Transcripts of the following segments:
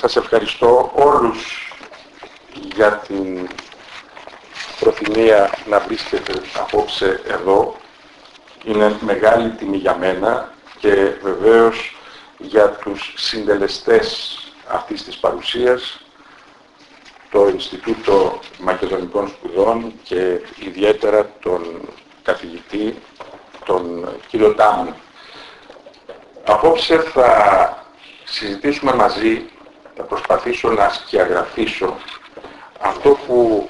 Σας ευχαριστώ όλους για την προθυμία να βρίσκετε απόψε εδώ. Είναι μεγάλη τιμή για μένα και βεβαίως για τους συντελεστές αυτής της παρουσίας το Ινστιτούτο Μακεδονικών Σπουδών και ιδιαίτερα τον καθηγητή, τον κύριο Τάμου. Απόψε θα συζητήσουμε μαζί, θα προσπαθήσω να σκιαγραφίσω αυτό που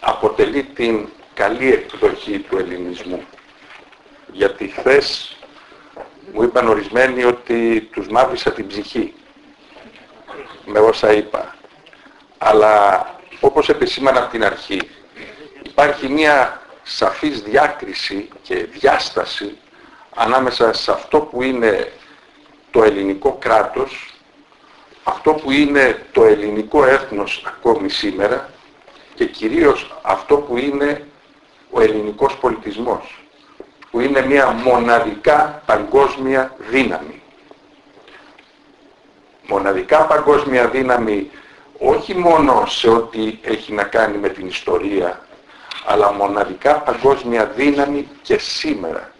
αποτελεί την καλή εκδοχή του ελληνισμού. Γιατί χθες μου είπαν ορισμένοι ότι τους μαύρισα την ψυχή με όσα είπα. Αλλά όπως επισήμανα από την αρχή, υπάρχει μια σαφής διάκριση και διάσταση ανάμεσα σε αυτό που είναι το ελληνικό κράτος, αυτό που είναι το ελληνικό έθνος ακόμη σήμερα και κυρίως αυτό που είναι ο ελληνικός πολιτισμός, που είναι μια μοναδικά παγκόσμια δύναμη. Μοναδικά παγκόσμια δύναμη όχι μόνο σε ό,τι έχει να κάνει με την ιστορία, αλλά μοναδικά παγκόσμια δύναμη και σήμερα.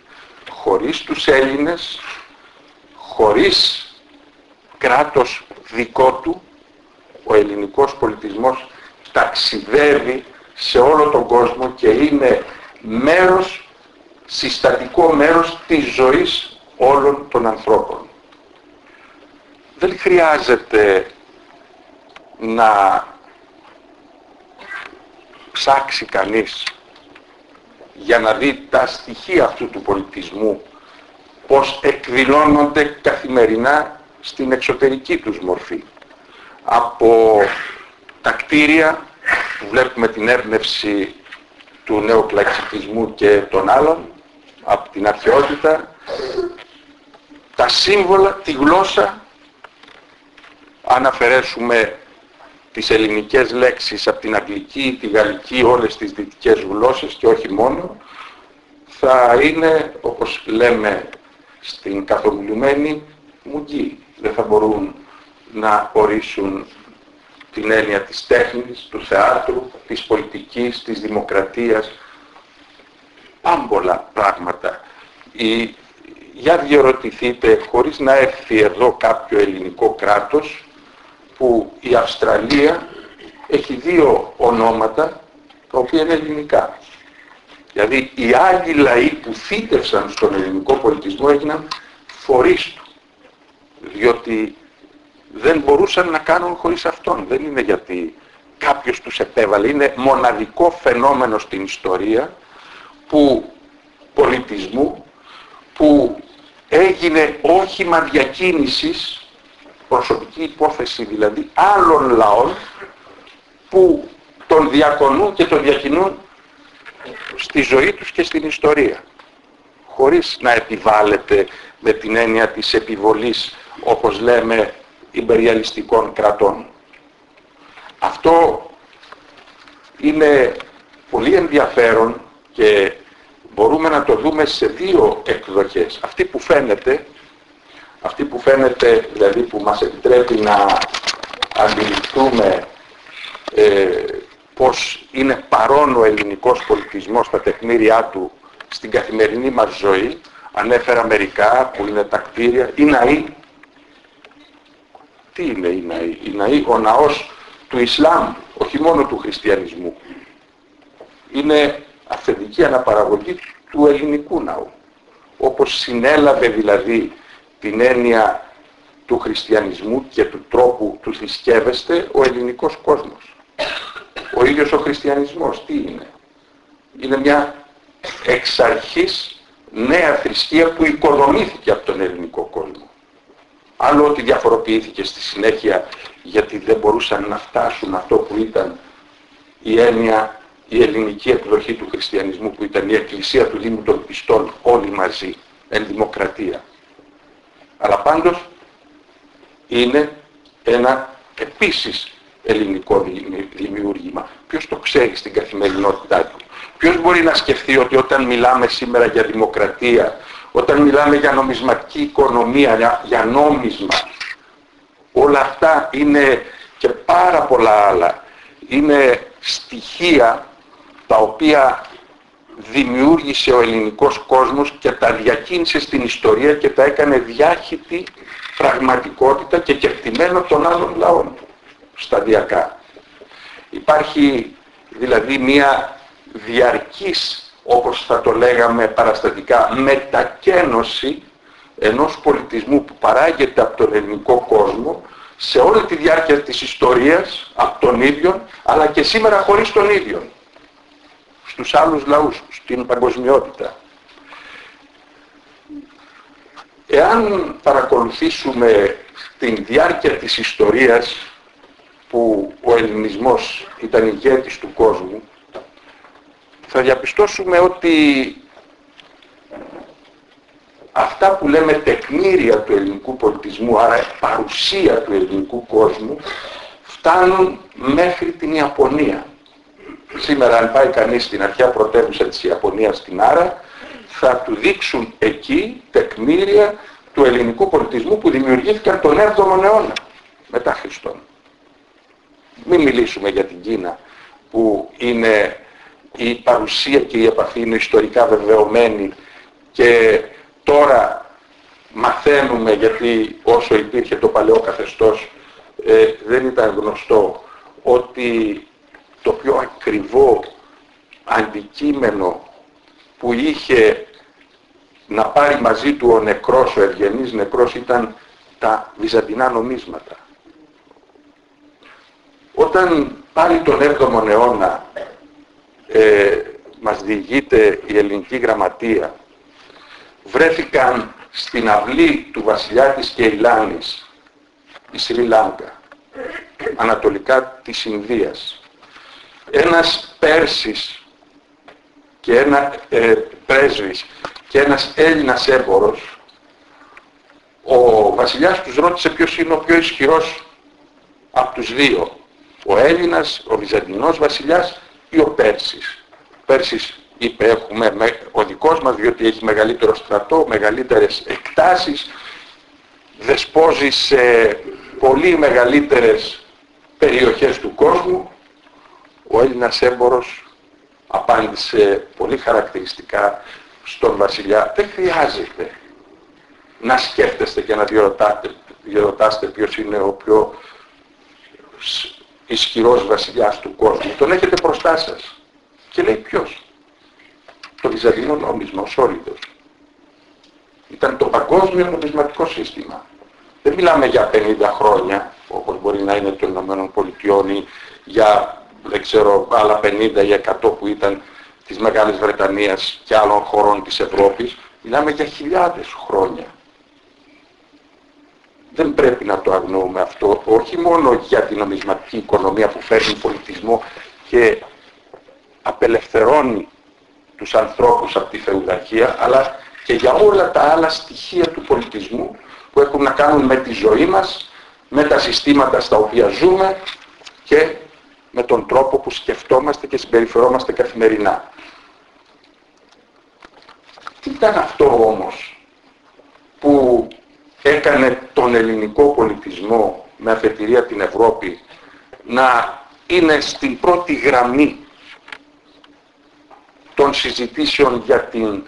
Χωρίς τους Έλληνες, χωρίς κράτος δικό του, ο ελληνικός πολιτισμός ταξιδεύει σε όλο τον κόσμο και είναι μέρος, συστατικό μέρος της ζωής όλων των ανθρώπων. Δεν χρειάζεται να ψάξει κανείς για να δει τα στοιχεία αυτού του πολιτισμού πως εκδηλώνονται καθημερινά στην εξωτερική τους μορφή. Από τα κτίρια που βλέπουμε την έρνευση του νεοκλαξικισμού και των άλλων, από την αρχαιότητα, τα σύμβολα, τη γλώσσα, αν αφαιρέσουμε τις ελληνικές λέξεις από την αγγλική, τη γαλλική, όλες τις δυτικές γλώσσες και όχι μόνο, θα είναι, όπως λέμε στην καθομιλουμένη, μουγγί. Δεν θα μπορούν να ορίσουν την έννοια της τέχνης, του θεάτρου, της πολιτικής, της δημοκρατίας, πάμπολα πράγματα. Η, για διερωτηθείτε, χωρίς να έρθει εδώ κάποιο ελληνικό κράτος, που η Αυστραλία έχει δύο ονόματα τα οποία είναι ελληνικά. Δηλαδή οι άλλοι λαοί που φύτευσαν στον ελληνικό πολιτισμό έγιναν φορείς του. Διότι δεν μπορούσαν να κάνουν χωρίς αυτόν. Δεν είναι γιατί κάποιος τους επέβαλε. Είναι μοναδικό φαινόμενο στην ιστορία που πολιτισμού που έγινε όχημα διακίνησης προσωπική υπόθεση δηλαδή άλλων λαών που τον διακονούν και τον διακινούν στη ζωή τους και στην ιστορία χωρίς να επιβάλλεται με την έννοια της επιβολής όπως λέμε υπεριαλιστικών κρατών. Αυτό είναι πολύ ενδιαφέρον και μπορούμε να το δούμε σε δύο εκδοχές. Αυτή που φαίνεται αυτή που φαίνεται, δηλαδή που μας επιτρέπει να αντιληφθούμε ε, πως είναι παρόν ο ελληνικός πολιτισμός στα τεχνήριά του στην καθημερινή μας ζωή, ανέφερα μερικά που είναι τα κτίρια, η ναή. Τι είναι η ναή, η ναή, ο ναός του Ισλάμ, όχι μόνο του χριστιανισμού. Είναι αυθεντική αναπαραγωγή του ελληνικού ναού. Όπως συνέλαβε δηλαδή την έννοια του χριστιανισμού και του τρόπου του θρησκεύεστε ο ελληνικός κόσμος. Ο ίδιος ο χριστιανισμός τι είναι; Είναι μια εξ αρχής νέα θρησκεία που οικοδομήθηκε από τον ελληνικό κόσμο. Άλλο ότι διαφοροποιήθηκε στη συνέχεια γιατί δεν μπορούσαν να φτάσουν αυτό που ήταν η έννοια, η ελληνική εκδοχή του χριστιανισμού που ήταν η εκκλησία του Δήμου των Πιστών όλοι μαζί, εν δημοκρατία αλλά πάντως είναι ένα επίσης ελληνικό δημιούργημα. Ποιος το ξέρει στην καθημερινότητά του; Ποιος μπορεί να σκεφτεί ότι όταν μιλάμε σήμερα για δημοκρατία, όταν μιλάμε για νομισματική οικονομία, για, για νόμισμα, ο όλα αυτά είναι και πάρα πολλά άλλα. Είναι στοιχεία τα οποία δημιούργησε ο ελληνικός κόσμος και τα διακίνησε στην ιστορία και τα έκανε διάχυτη πραγματικότητα και κεκτημένο των άλλων λαών σταδιακά. Υπάρχει δηλαδή μια διαρκής, όπως θα το λέγαμε παραστατικά, μετακένωση ενός πολιτισμού που παράγεται από τον ελληνικό κόσμο σε όλη τη διάρκεια της ιστορίας, από τον ίδιο, αλλά και σήμερα χωρίς τον ίδιο, στους άλλους λαούς, στην παγκοσμιότητα. Εάν παρακολουθήσουμε την διάρκεια της ιστορίας που ο ελληνισμός ήταν ηγέτης του κόσμου, θα διαπιστώσουμε ότι αυτά που λέμε τεκμήρια του ελληνικού πολιτισμού, άρα παρουσία του ελληνικού κόσμου, φτάνουν μέχρι την Ιαπωνία. Σήμερα αν πάει κανείς στην αρχαία πρωτεύουσα της Ιαπωνίας στην Άρα, θα του δείξουν εκεί τεκμήρια του ελληνικού πολιτισμού που δημιουργήθηκαν τον 7ο αιώνα μετά Χριστόν. Μην μιλήσουμε για την Κίνα που είναι η παρουσία και η επαφή είναι ιστορικά βεβαιωμένη και τώρα μαθαίνουμε γιατί όσο υπήρχε το παλαιό καθεστώς ε, δεν ήταν γνωστό ότι το πιο ακριβό αντικείμενο που είχε να πάρει μαζί του ο νεκρός, ο ευγενής νεκρός ήταν τα βυζαντινά νομίσματα. Όταν πάλι τον 7ο αιώνα ε, μας διηγείται η ελληνική γραμματεία. Βρέθηκαν στην αυλή του βασιλιά της Κεϊλάνης η Σρι Λάγκα ανατολικά της Ινδίας. Ένας Πέρσης και ένα ε, πρέσβης και ένας Έλληνας έμπορος ο βασιλιάς τους ρώτησε ποιος είναι ο πιο ισχυρός από τους δύο. Ο Έλληνας, ο Βυζαντινός βασιλιάς ή ο Πέρσης. Ο Πέρσης είπε έχουμε ο δικός μας διότι έχει μεγαλύτερο στρατό, μεγαλύτερες εκτάσεις, δεσπόζει σε πολύ μεγαλύτερες περιοχές του κόσμου. Ο Έλληνας έμπορος απάντησε πολύ χαρακτηριστικά στον βασιλιά δεν χρειάζεται να σκέφτεστε και να διερωτάτε, διερωτάστε ποιος είναι ο πιο ισχυρός βασιλιάς του κόσμου. Τον έχετε μπροστά σας. Και λέει ποιος; Το Βυζαντινό νόμισμα, ο Σόλιδος. Ήταν το παγκόσμιο νομισματικό σύστημα. Δεν μιλάμε για 50 χρόνια, όπως μπορεί να είναι των Ηνωμένων Πολιτειών ή για, δεν ξέρω, άλλα 50 ή 100 που ήταν της Μεγάλης Βρετανίας και άλλων χωρών της Ευρώπης. Μιλάμε για χιλιάδες χρόνια δεν πρέπει να το αγνοούμε αυτό, όχι μόνο για την νομισματική οικονομία που φέρνει πολιτισμό και απελευθερώνει τους ανθρώπους από τη φεουδαρχία, αλλά και για όλα τα άλλα στοιχεία του πολιτισμού που έχουν να κάνουν με τη ζωή μας, με τα συστήματα στα οποία ζούμε και με τον τρόπο που σκεφτόμαστε και συμπεριφερόμαστε καθημερινά. Τι ήταν αυτό όμως που έκανε τον ελληνικό πολιτισμό με αφετηρία την Ευρώπη να είναι στην πρώτη γραμμή των συζητήσεων για την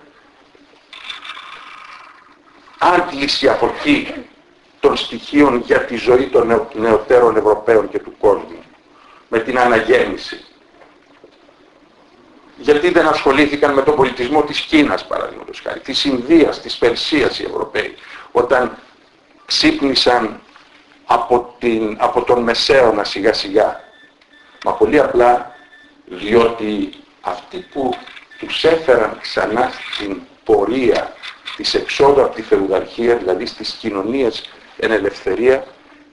άντληση από εκεί των στοιχείων για τη ζωή των νεωτέρων Ευρωπαίων και του κόσμου με την αναγέννηση. Γιατί δεν ασχολήθηκαν με τον πολιτισμό της Κίνας παραδείγματος χάρη, της Ινδίας, της Περσίας οι Ευρωπαίοι, όταν ξύπνησαν από, την, από τον Μεσαίωνα σιγά σιγά. Μα πολύ απλά διότι αυτοί που τους έφεραν ξανά στην πορεία της εξόδου από τη φεουδαρχία, δηλαδή στις κοινωνίες εν ελευθερία,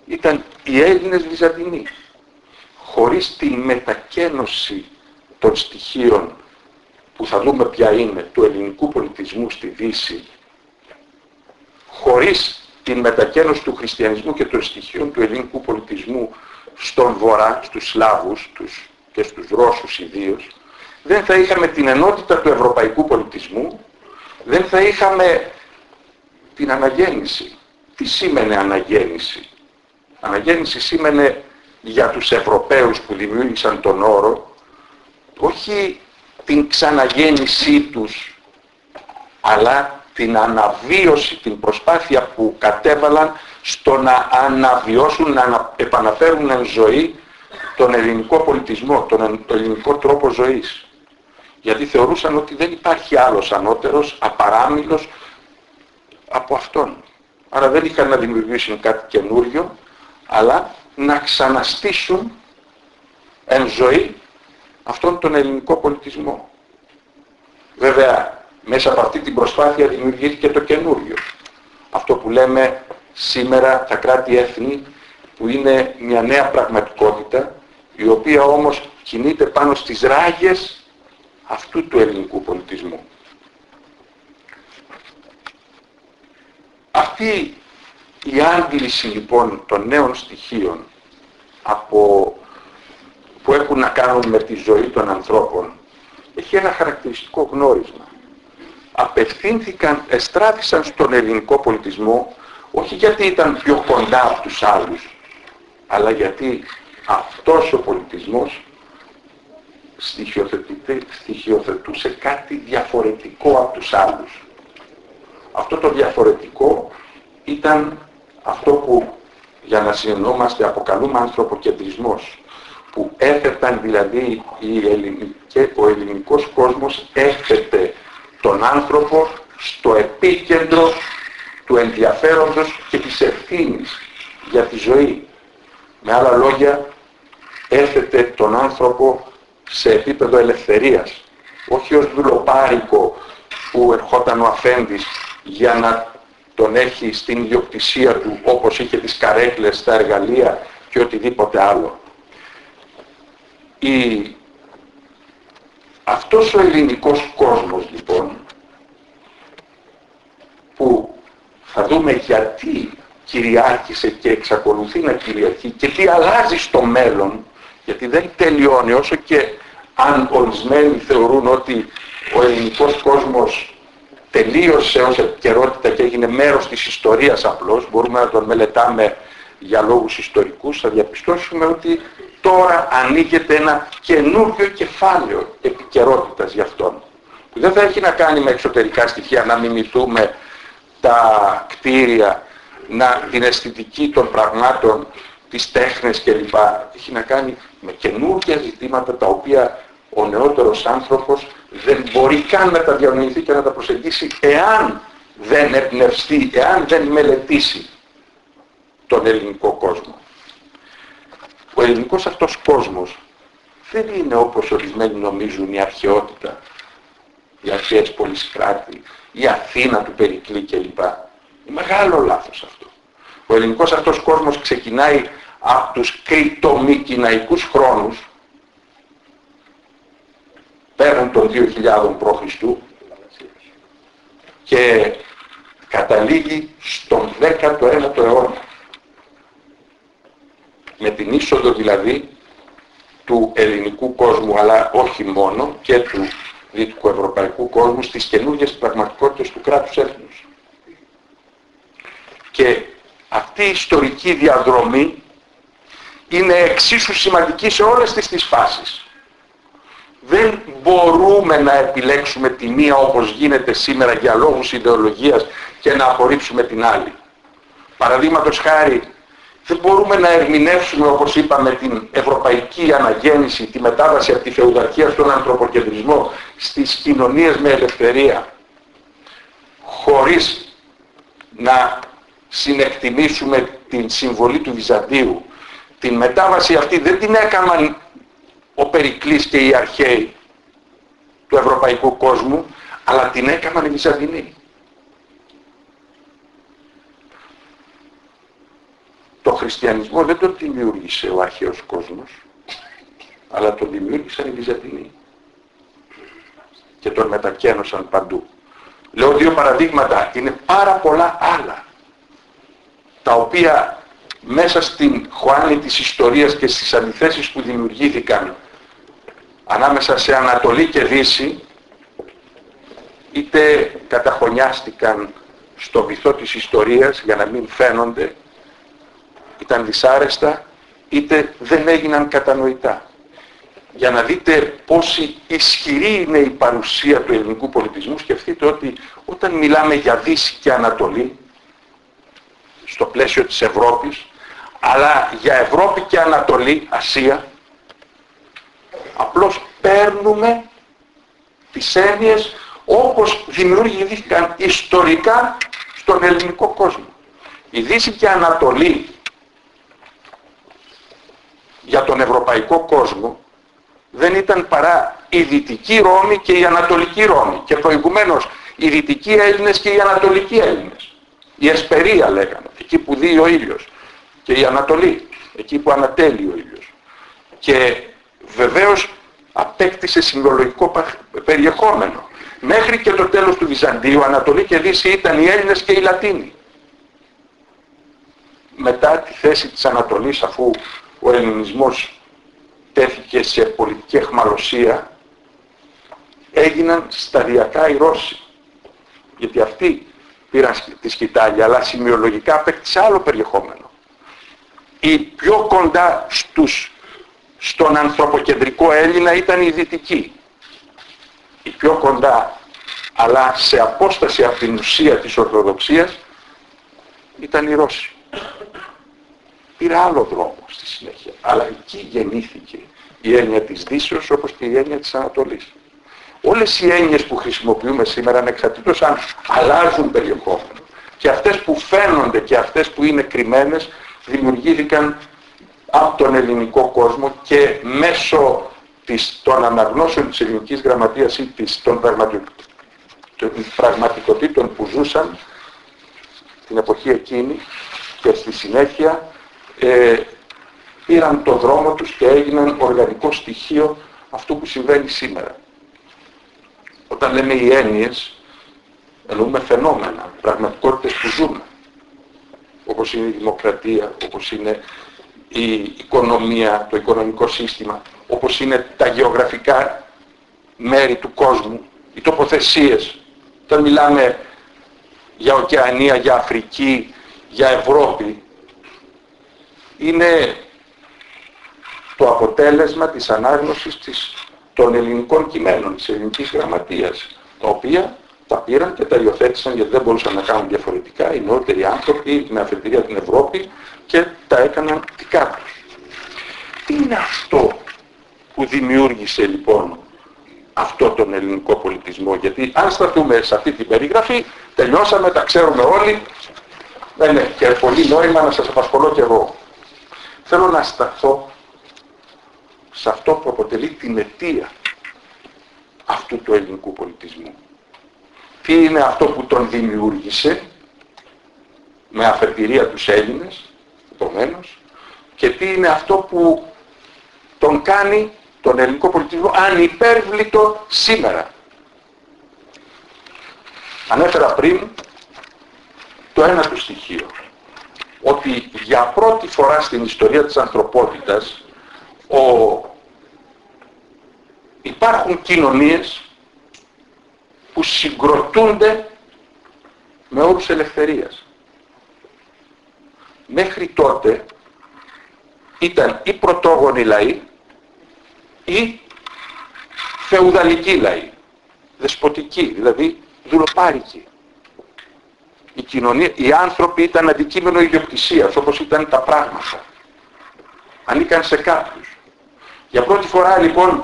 ήταν οι Έλληνες Βυζαντινοί. Χωρίς τη μετακένωση των στοιχείων που θα δούμε ποια είναι του ελληνικού πολιτισμού στη Δύση, χωρίς την μετακένωση του χριστιανισμού και των στοιχείων του ελληνικού πολιτισμού στον Βορρά, στους Σλάβους τους και στους Ρώσους ιδίως, δεν θα είχαμε την ενότητα του ευρωπαϊκού πολιτισμού, δεν θα είχαμε την αναγέννηση. Τι σήμαινε αναγέννηση; Αναγέννηση σήμαινε για τους Ευρωπαίους που δημιούργησαν τον όρο όχι την ξαναγέννησή τους αλλά την αναβίωση, την προσπάθεια που κατέβαλαν στο να αναβιώσουν, να επαναφέρουν εν ζωή τον ελληνικό πολιτισμό, τον ελληνικό τρόπο ζωής. Γιατί θεωρούσαν ότι δεν υπάρχει άλλος ανώτερος, απαράμιλος από αυτόν. Άρα δεν είχαν να δημιουργήσουν κάτι καινούριο, αλλά να ξαναστήσουν εν ζωή αυτόν τον ελληνικό πολιτισμό. Βέβαια, μέσα από αυτή την προσπάθεια δημιουργήθηκε το καινούριο. Αυτό που λέμε σήμερα τα κράτη-έθνη που είναι μια νέα πραγματικότητα η οποία όμως κινείται πάνω στις ράγες αυτού του ελληνικού πολιτισμού. Αυτή η άντληση λοιπόν των νέων στοιχείων από, που έχουν να κάνουν με τη ζωή των ανθρώπων έχει ένα χαρακτηριστικό γνώρισμα. Απευθύνθηκαν, εστράφησαν στον ελληνικό πολιτισμό όχι γιατί ήταν πιο κοντά από τους άλλους, αλλά γιατί αυτός ο πολιτισμός στοιχειοθετούσε κάτι διαφορετικό από τους άλλους. Αυτό το διαφορετικό ήταν αυτό που για να συνεννόμαστε αποκαλούμε ανθρωποκεντρισμός που έθεταν δηλαδή η ο ελληνικός κόσμος έθετε τον άνθρωπο στο επίκεντρο του ενδιαφέροντος και της ευθύνης για τη ζωή. Με άλλα λόγια, έθετε τον άνθρωπο σε επίπεδο ελευθερίας. Όχι ως δουλοπάρικο που ερχόταν ο αφέντης για να τον έχει στην ιδιοκτησία του όπως είχε τις καρέκλες, τα εργαλεία και οτιδήποτε άλλο. Η... Αυτός ο ελληνικός κόσμος λοιπόν που θα δούμε γιατί κυριάρχησε και εξακολουθεί να κυριαρχεί και τι αλλάζει στο μέλλον γιατί δεν τελειώνει όσο και αν ορισμένοι θεωρούν ότι ο ελληνικός κόσμος τελείωσε ως επικαιρότητα και έγινε μέρος της ιστορίας απλώς, μπορούμε να τον μελετάμε για λόγους ιστορικούς, θα διαπιστώσουμε ότι τώρα ανοίγεται ένα καινούργιο κεφάλαιο επικαιρότητας για αυτόν. Που δεν θα έχει να κάνει με εξωτερικά στοιχεία, να μιμηθούμε τα κτίρια, να, την αισθητική των πραγμάτων, τις τέχνες κλπ. Έχει να κάνει με καινούργια ζητήματα τα οποία ο νεότερος άνθρωπος δεν μπορεί καν να τα διανοηθεί και να τα προσεγγίσει εάν δεν εμπνευστεί, εάν δεν μελετήσει τον ελληνικό κόσμο. Ο ελληνικός αυτός κόσμος δεν είναι όπως ορισμένοι νομίζουν η αρχαιότητα, οι αρχαίες κράτη, η Αθήνα του Περικλή κλπ. Είναι μεγάλο λάθος αυτό. Ο ελληνικός αυτός κόσμος ξεκινάει από τους κριτομικηναϊκούς χρόνους πέραν των 2.000 π.Χ. και καταλήγει στον 19ο αιώνα. Με την είσοδο δηλαδή του ελληνικού κόσμου, αλλά όχι μόνο, και του δυτικοευρωπαϊκού κόσμου στις καινούργιες πραγματικότητες του κράτους έθνους. Και αυτή η ιστορική διαδρομή είναι εξίσου σημαντική σε όλες τις τις φάσεις. Δεν μπορούμε να επιλέξουμε τη μία όπως γίνεται σήμερα για λόγους ιδεολογίας και να απορρίψουμε την άλλη. Παραδείγματος χάρη, δεν μπορούμε να ερμηνεύσουμε όπως είπαμε την ευρωπαϊκή αναγέννηση, τη μετάβαση από τη φεουδαρχία στον ανθρωποκεντρισμό, στις κοινωνίες με ελευθερία, χωρίς να συνεκτιμήσουμε την συμβολή του Βυζαντίου. Την μετάβαση αυτή δεν την έκαναν ο Περικλής και οι αρχαίοι του ευρωπαϊκού κόσμου, αλλά την έκαναν οι Βυζαντινοί. Το χριστιανισμό δεν τον δημιούργησε ο αρχαίος κόσμος, αλλά τον δημιούργησαν οι Βυζαντινοί και τον μετακένωσαν παντού. Λέω δύο παραδείγματα, είναι πάρα πολλά άλλα τα οποία μέσα στην χωάνη της ιστορίας και στις αντιθέσεις που δημιουργήθηκαν ανάμεσα σε Ανατολή και Δύση είτε καταχωνιάστηκαν στο βυθό της ιστορίας για να μην φαίνονται ήταν δυσάρεστα είτε δεν έγιναν κατανοητά. Για να δείτε πόση ισχυρή είναι η παρουσία του ελληνικού πολιτισμού, σκεφτείτε ότι όταν μιλάμε για Δύση και Ανατολή, στο πλαίσιο της Ευρώπης, αλλά για Ευρώπη και Ανατολή, Ασία, απλώς παίρνουμε τις έννοιες όπως δημιουργήθηκαν ιστορικά στον ελληνικό κόσμο. Η Δύση και η Ανατολή για τον ευρωπαϊκό κόσμο δεν ήταν παρά η Δυτική Ρώμη και η Ανατολική Ρώμη και προηγουμένως οι Δυτικοί Έλληνες και οι Ανατολικοί Έλληνες. Η Εσπερία λέγανε, εκεί που δει ο ήλιος και η Ανατολή, εκεί που ανατέλει ο ήλιος. Και βεβαίως απέκτησε συμβολογικό περιεχόμενο. Μέχρι και το τέλος του Βυζαντίου, Ανατολή και Δύση ήταν οι Έλληνες και οι Λατίνοι. Μετά τη θέση της Ανατολής, αφού ο ελληνισμός τέθηκε σε πολιτική εχμαλωσία, έγιναν σταδιακά οι Ρώσοι. Γιατί αυτοί πήραν τη σκητάλια, αλλά σημειολογικά απέκτησε άλλο περιεχόμενο. Οι πιο κοντά στους, στον ανθρωποκεντρικό Έλληνα ήταν οι Δυτικοί η πιο κοντά αλλά σε απόσταση από την ουσία της Ορθοδοξίας ήταν η Ρώση. Πήρε άλλο δρόμο στη συνέχεια. Αλλά εκεί γεννήθηκε η έννοια της Δύσεως όπως και η έννοια της Ανατολής. Όλες οι έννοιες που χρησιμοποιούμε σήμερα ανεξαρτήτως αν αλλάζουν περιεχόμενο και αυτές που φαίνονται και αυτές που είναι κρυμμένες δημιουργήθηκαν από τον ελληνικό κόσμο και μέσω της, των αναγνώσεων της ελληνικής γραμματείας ή της, των, πραγματικότητων που ζούσαν την εποχή εκείνη και στη συνέχεια ε, πήραν το δρόμο τους και έγιναν οργανικό στοιχείο αυτού που συμβαίνει σήμερα. Όταν λέμε οι έννοιες, εννοούμε φαινόμενα, πραγματικότητες που ζούμε. Όπως είναι η δημοκρατία, όπως είναι η οικονομία, το οικονομικό σύστημα, όπως είναι τα γεωγραφικά μέρη του κόσμου, οι τοποθεσίες. Όταν μιλάμε για ωκεανία, για Αφρική, για Ευρώπη, είναι το αποτέλεσμα της ανάγνωσης της, των ελληνικών κειμένων, της ελληνικής γραμματείας, τα οποία τα πήραν και τα υιοθέτησαν γιατί δεν μπορούσαν να κάνουν διαφορετικά οι νεότεροι άνθρωποι με αφεντηρία την Ευρώπη και τα έκαναν δικά τους. Τι είναι αυτό που δημιούργησε λοιπόν αυτό τον ελληνικό πολιτισμό; Γιατί αν σταθούμε σε αυτή την περιγραφή, τελειώσαμε, τα ξέρουμε όλοι, δεν ναι, και πολύ νόημα να σας απασχολώ και εγώ. Θέλω να σταθώ σε αυτό που αποτελεί την αιτία αυτού του ελληνικού πολιτισμού. Τι είναι αυτό που τον δημιούργησε με αφετηρία τους Έλληνες, επομένως, και τι είναι αυτό που τον κάνει τον ελληνικό πολιτισμό ανυπέρβλητο σήμερα. Ανέφερα πριν το ένα του στοιχείο, ότι για πρώτη φορά στην ιστορία της ανθρωπότητας ο... υπάρχουν κοινωνίες που συγκροτούνται με όρους ελευθερίας. Μέχρι τότε ήταν ή πρωτόγονοι λαοί ή φεουδαλικοί λαοί, δεσποτικοί, δηλαδή δουλοπάρικοι. Η κοινωνία, οι άνθρωποι ήταν αντικείμενο ιδιοκτησίας, όπως ήταν τα πράγματα. Ανήκαν σε κάποιους. Για πρώτη φορά λοιπόν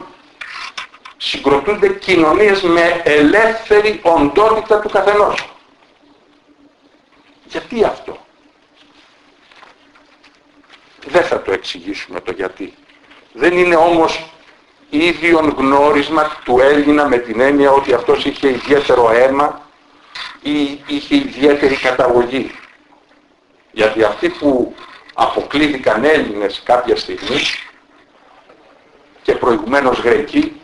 συγκροτούνται κοινωνίες με ελεύθερη οντότητα του καθενός. Γιατί αυτό; Δεν θα το εξηγήσουμε το γιατί. Δεν είναι όμως ίδιον γνώρισμα του Έλληνα με την έννοια ότι αυτός είχε ιδιαίτερο αίμα ή είχε ιδιαίτερη καταγωγή. Γιατί αυτοί που αποκλείθηκαν Έλληνες κάποια στιγμή και προηγουμένως Γρεκοί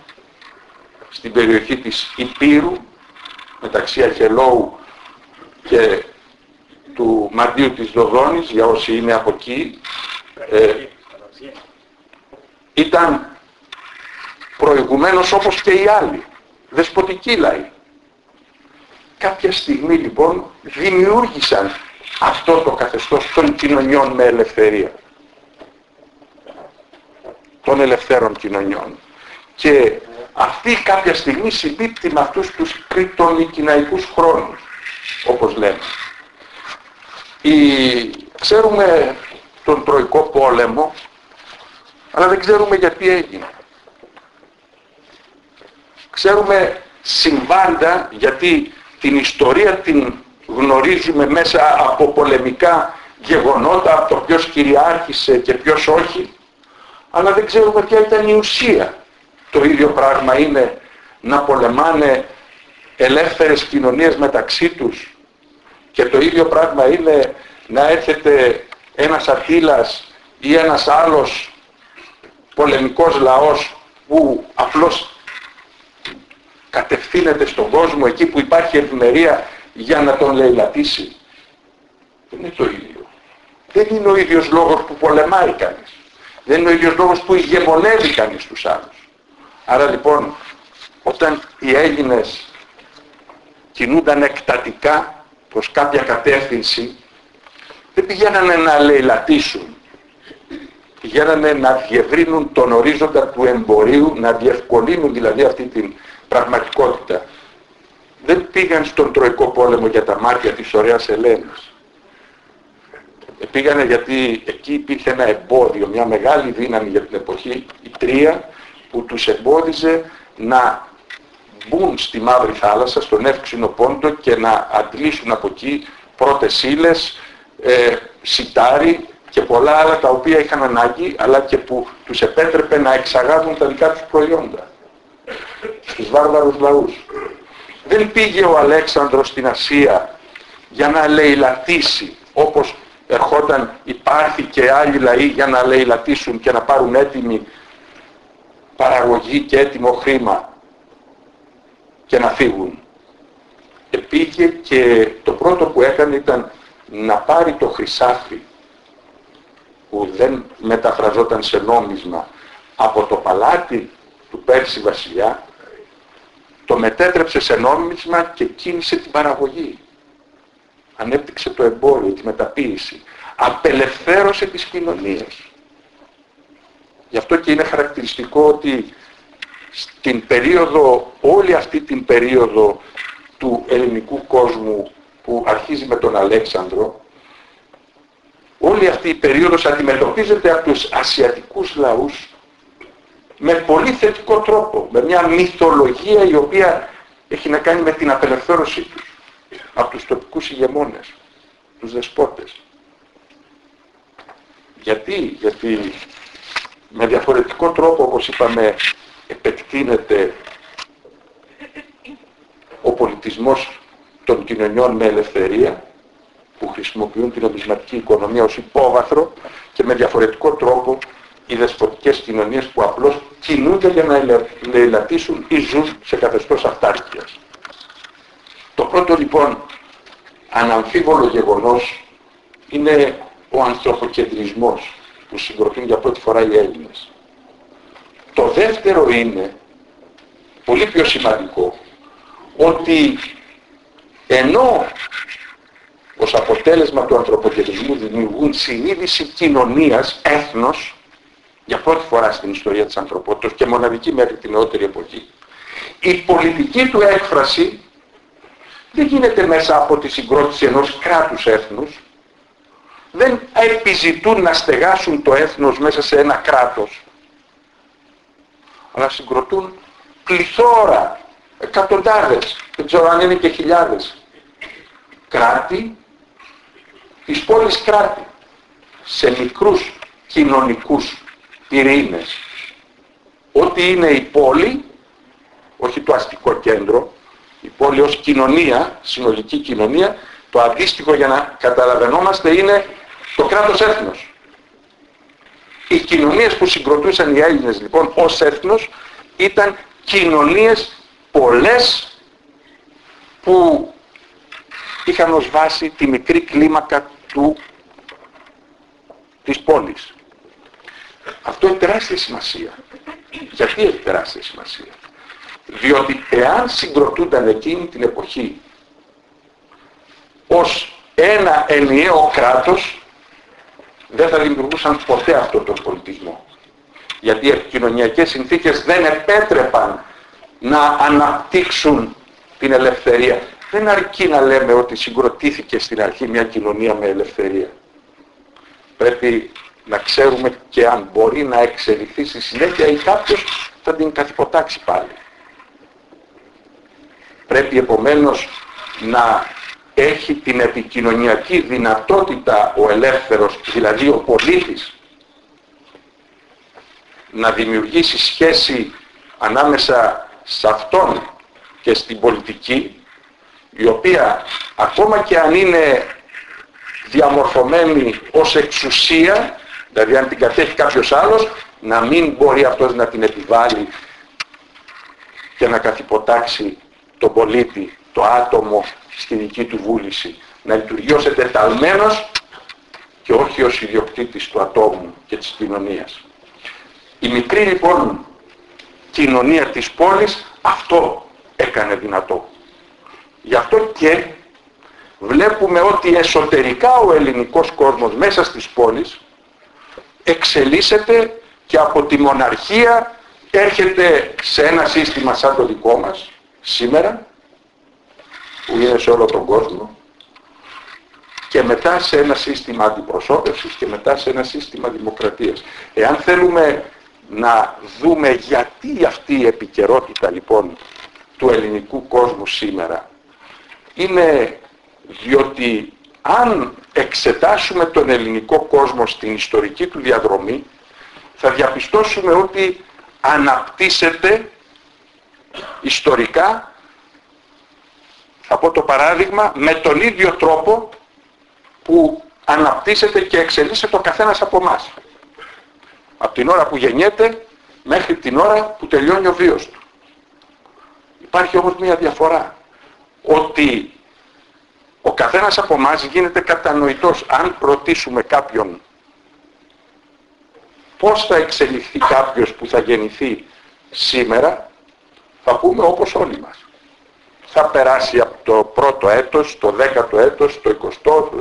στην περιοχή της Υπήρου μεταξύ Αγελόου και του Μαντίου της Δοδόνης για όσοι είναι από εκεί ε, ήταν προηγουμένως όπως και οι άλλοι. Δεσποτικοί λαοί. Κάποια στιγμή λοιπόν δημιούργησαν αυτό το καθεστώς των κοινωνιών με ελευθερία. Των ελευθέρων κοινωνιών. Και αυτή κάποια στιγμή συμπίπτει με αυτούς τους κρυπτονικηναϊκούς χρόνους, όπως λέμε. Η... Ξέρουμε τον Τροϊκό Πόλεμο, αλλά δεν ξέρουμε γιατί έγινε. Ξέρουμε συμβάντα, γιατί την ιστορία την γνωρίζουμε μέσα από πολεμικά γεγονότα, από το ποιος κυριάρχησε και ποιος όχι, αλλά δεν ξέρουμε ποια ήταν η ουσία. Το ίδιο πράγμα είναι να πολεμάνε ελεύθερες κοινωνίες μεταξύ τους και το ίδιο πράγμα είναι να έρχεται ένας Ατήλας ή ένας άλλος πολεμικός λαός που απλώς κατευθύνεται στον κόσμο εκεί που υπάρχει ευημερία για να τον λαιλατήσει. Δεν είναι το ίδιο. Δεν είναι ο ίδιος λόγος που πολεμάει κανείς. Δεν είναι ο ίδιος λόγος που ηγεμονεύει κανείς τους άλλους. Άρα λοιπόν όταν οι Έλληνες κινούνταν εκτατικά προς κάποια κατεύθυνση δεν πηγαίνανε να λαιλατήσουν. Πηγαίνανε να διευρύνουν τον ορίζοντα του εμπορίου, να διευκολύνουν δηλαδή αυτή την πραγματικότητα. Δεν πήγαν στον Τροϊκό πόλεμο για τα μάτια της ωραίας Ελένης. Πήγανε γιατί εκεί υπήρχε ένα εμπόδιο, μια μεγάλη δύναμη για την εποχή, η Τρία, που τους εμπόδιζε να μπουν στη Μαύρη Θάλασσα, στον Εύξηνο Πόντο και να αντλήσουν από εκεί πρώτες ύλες, ε, σιτάρι και πολλά άλλα τα οποία είχαν ανάγκη, αλλά και που τους επέτρεπε να εξαγάγουν τα δικά τους προϊόντα στους βάρβαρους λαούς. Δεν πήγε ο Αλέξανδρος στην Ασία για να λαιλατήσει όπως ερχόταν υπάρχει και άλλοι λαοί για να λαιλατήσουν και να πάρουν έτοιμη παραγωγή και έτοιμο χρήμα και να φύγουν. Επήγε και το πρώτο που έκανε ήταν να πάρει το χρυσάφι που δεν μεταφραζόταν σε νόμισμα από το παλάτι του Πέρση βασιλιά το μετέτρεψε σε νόμισμα και κίνησε την παραγωγή. Ανέπτυξε το εμπόριο, τη μεταποίηση. Απελευθέρωσε τις κοινωνίες. Γι' αυτό και είναι χαρακτηριστικό ότι στην περίοδο, όλη αυτή την περίοδο του ελληνικού κόσμου που αρχίζει με τον Αλέξανδρο, όλη αυτή η περίοδος αντιμετωπίζεται από τους ασιατικούς λαούς με πολύ θετικό τρόπο, με μια μυθολογία η οποία έχει να κάνει με την απελευθέρωσή τους από τους τοπικούς ηγεμόνες, τους δεσπότες. Γιατί, γιατί με διαφορετικό τρόπο όπως είπαμε επεκτείνεται ο πολιτισμός των κοινωνιών με ελευθερία που χρησιμοποιούν την νομισματική οικονομία ως υπόβαθρο και με διαφορετικό τρόπο οι δεσποτικές κοινωνίες που απλώς κινούνται για να λαιλατήσουν ή ζουν σε καθεστώς αυτάρκειας. Το πρώτο λοιπόν αναμφίβολο γεγονός είναι ο ανθρωποκεντρισμός που συγκροτούν για πρώτη φορά οι Έλληνες. Το δεύτερο είναι, πολύ πιο σημαντικό, ότι ενώ ως αποτέλεσμα του ανθρωποκεντρισμού δημιουργούν συνείδηση κοινωνίας, έθνος, για πρώτη φορά στην ιστορία της ανθρωπότητας και μοναδική μέχρι την νεότερη εποχή. Η πολιτική του έκφραση δεν γίνεται μέσα από τη συγκρότηση ενός κράτους έθνους, δεν επιζητούν να στεγάσουν το έθνος μέσα σε ένα κράτος, αλλά συγκροτούν πληθώρα, εκατοντάδες, δεν ξέρω αν είναι και χιλιάδες, κράτη, της πόλης κράτη, σε μικρούς κοινωνικούς ειρήνες. Ό,τι είναι η πόλη, όχι το αστικό κέντρο, η πόλη ως κοινωνία, συνολική κοινωνία, το αντίστοιχο για να καταλαβαίνόμαστε είναι το κράτος έθνος. Οι κοινωνίες που συγκροτούσαν οι Έλληνες λοιπόν ως έθνος ήταν κοινωνίες πολλές που είχαν ως βάση τη μικρή κλίμακα του, της πόλης. Αυτό έχει τεράστια σημασία. Γιατί έχει τεράστια σημασία; Διότι εάν συγκροτούνταν εκείνη την εποχή ως ένα ενιαίο κράτος δεν θα δημιουργούσαν ποτέ αυτό τον πολιτισμό. Γιατί οι κοινωνιακές συνθήκες δεν επέτρεπαν να αναπτύξουν την ελευθερία. Δεν αρκεί να λέμε ότι συγκροτήθηκε στην αρχή μια κοινωνία με ελευθερία. Πρέπει να ξέρουμε και αν μπορεί να εξελιχθεί στη συνέχεια ή κάποιος θα την καθυποτάξει πάλι. Πρέπει επομένως να έχει την επικοινωνιακή δυνατότητα ο ελεύθερος, δηλαδή ο πολίτης, να δημιουργήσει σχέση ανάμεσα σε αυτόν και στην πολιτική, η οποία ακόμα και αν είναι διαμορφωμένη ως εξουσία, δηλαδή αν την κατέχει κάποιος άλλος, να μην μπορεί αυτός να την επιβάλλει και να καθυποτάξει τον πολίτη, το άτομο στη δική του βούληση. Να λειτουργεί ως εντεταλμένος και όχι ως ιδιοκτήτης του ατόμου και της κοινωνίας. Η μικρή λοιπόν κοινωνία της πόλης αυτό έκανε δυνατό. Γι' αυτό και βλέπουμε ότι εσωτερικά ο ελληνικός κόσμος μέσα στις πόλεις εξελίσσεται και από τη μοναρχία έρχεται σε ένα σύστημα σαν το δικό μας σήμερα που είναι σε όλο τον κόσμο και μετά σε ένα σύστημα αντιπροσώπευσης και μετά σε ένα σύστημα δημοκρατίας. Εάν θέλουμε να δούμε γιατί αυτή η επικαιρότητα λοιπόν του ελληνικού κόσμου σήμερα είναι διότι αν εξετάσουμε τον ελληνικό κόσμο στην ιστορική του διαδρομή θα διαπιστώσουμε ότι αναπτύσσεται ιστορικά από το παράδειγμα με τον ίδιο τρόπο που αναπτύσσεται και εξελίσσεται ο καθένας από εμάς. Από την ώρα που γεννιέται μέχρι την ώρα που τελειώνει ο βίος του. Υπάρχει όμως μια διαφορά. Ότι ο καθένας από εμά γίνεται κατανοητός αν ρωτήσουμε κάποιον πώς θα εξελιχθεί κάποιος που θα γεννηθεί σήμερα, θα πούμε όπως όλοι μας. Θα περάσει από το πρώτο έτος, το δέκατο έτος, το εικοστό,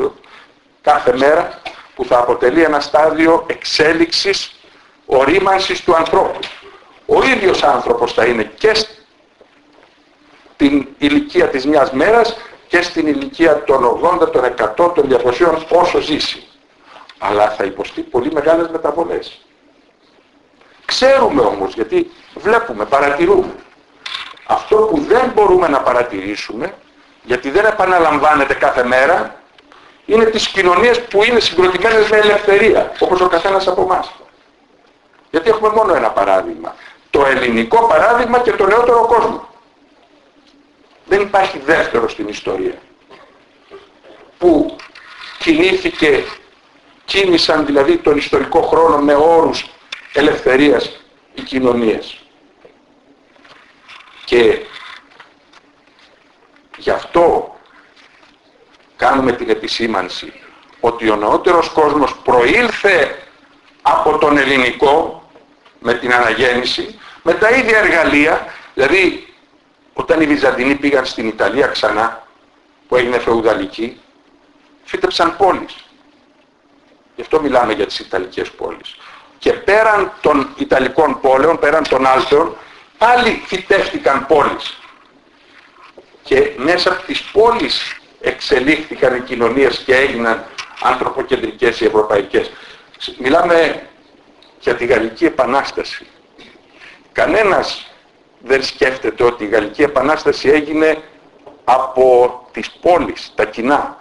κάθε μέρα που θα αποτελεί ένα στάδιο εξέλιξης, ορίμανσης του ανθρώπου. Ο ίδιος άνθρωπος θα είναι και στην ηλικία της μιας μέρας και στην ηλικία των 80, των 100, των 200 όσο ζήσει. Αλλά θα υποστεί πολύ μεγάλες μεταβολές. Ξέρουμε όμως, γιατί βλέπουμε, παρατηρούμε. Αυτό που δεν μπορούμε να παρατηρήσουμε, γιατί δεν επαναλαμβάνεται κάθε μέρα, είναι τις κοινωνίες που είναι συγκροτημένες με ελευθερία, όπως ο καθένας από εμάς. Γιατί έχουμε μόνο ένα παράδειγμα. Το ελληνικό παράδειγμα και το νεότερο κόσμο. Δεν υπάρχει δεύτερο στην ιστορία. Που κινήθηκε, κίνησαν δηλαδή τον ιστορικό χρόνο με όρους ελευθερίας οι κοινωνίες. Και γι' αυτό κάνουμε την επισήμανση ότι ο νεότερος κόσμος προήλθε από τον ελληνικό με την αναγέννηση με τα ίδια εργαλεία, δηλαδή όταν οι Βυζαντινοί πήγαν στην Ιταλία ξανά που έγινε φεουδαλική φύτεψαν πόλεις. Γι' αυτό μιλάμε για τις Ιταλικές πόλεις και πέραν των Ιταλικών πόλεων, πέραν των Άλπαιων, πάλι φυτεύτηκαν πόλεις. Και μέσα από τις πόλεις εξελίχθηκαν οι κοινωνίες και έγιναν ανθρωποκεντρικές οι ευρωπαϊκές. Μιλάμε για τη Γαλλική Επανάσταση. Κανένας δεν σκέφτεται ότι η Γαλλική Επανάσταση έγινε από τις πόλεις, τα κοινά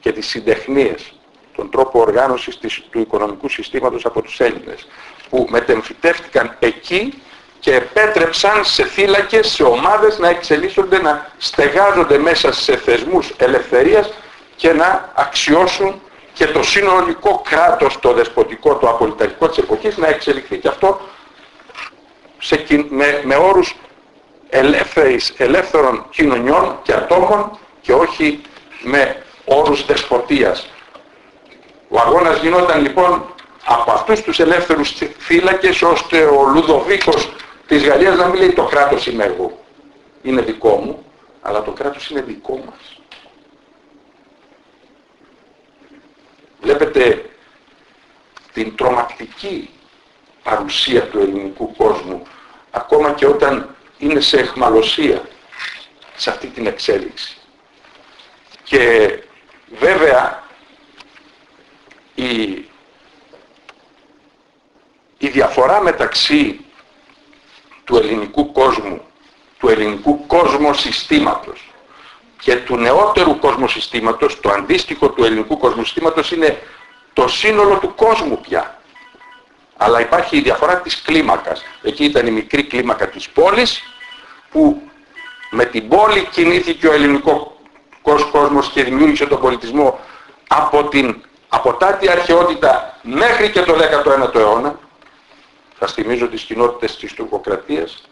και τις συντεχνίες τον τρόπο οργάνωσης της, του οικονομικού συστήματος από τους Έλληνες που μετεμφυτεύτηκαν εκεί και επέτρεψαν σε θύλακες, σε ομάδες να εξελίσσονται, να στεγάζονται μέσα σε θεσμούς ελευθερίας και να αξιώσουν και το συνολικό κράτος, το δεσποτικό, το απολυταρικό της εποχής να εξελιχθεί. Και αυτό σε, με, με όρους ελεύθερων κοινωνιών και ατόμων και όχι με όρους δεσποτείας. Ο αγώνας γινόταν λοιπόν από αυτούς τους ελεύθερους φύλακες ώστε ο Λουδοβίκος της Γαλλίας να μην λέει το κράτος είμαι εγώ. Είναι δικό μου, αλλά το κράτος είναι δικό μας. Βλέπετε την τρομακτική παρουσία του ελληνικού κόσμου ακόμα και όταν είναι σε εχμαλωσία σε αυτή την εξέλιξη. Και βέβαια η, η διαφορά μεταξύ του ελληνικού κόσμου, του ελληνικού κόσμου συστήματος και του νεότερου κόσμου συστήματος, το αντίστοιχο του ελληνικού κόσμου συστήματος είναι το σύνολο του κόσμου πια. Αλλά υπάρχει η διαφορά της κλίμακας. Εκεί ήταν η μικρή κλίμακα της πόλης που με την πόλη κινήθηκε ο ελληνικός κόσμος και δημιούργησε τον πολιτισμό από την αποτάτη αρχαιότητα μέχρι και το 19ο αιώνα. Θα θυμίζω τις κοινότητες της τουρκοκρατίας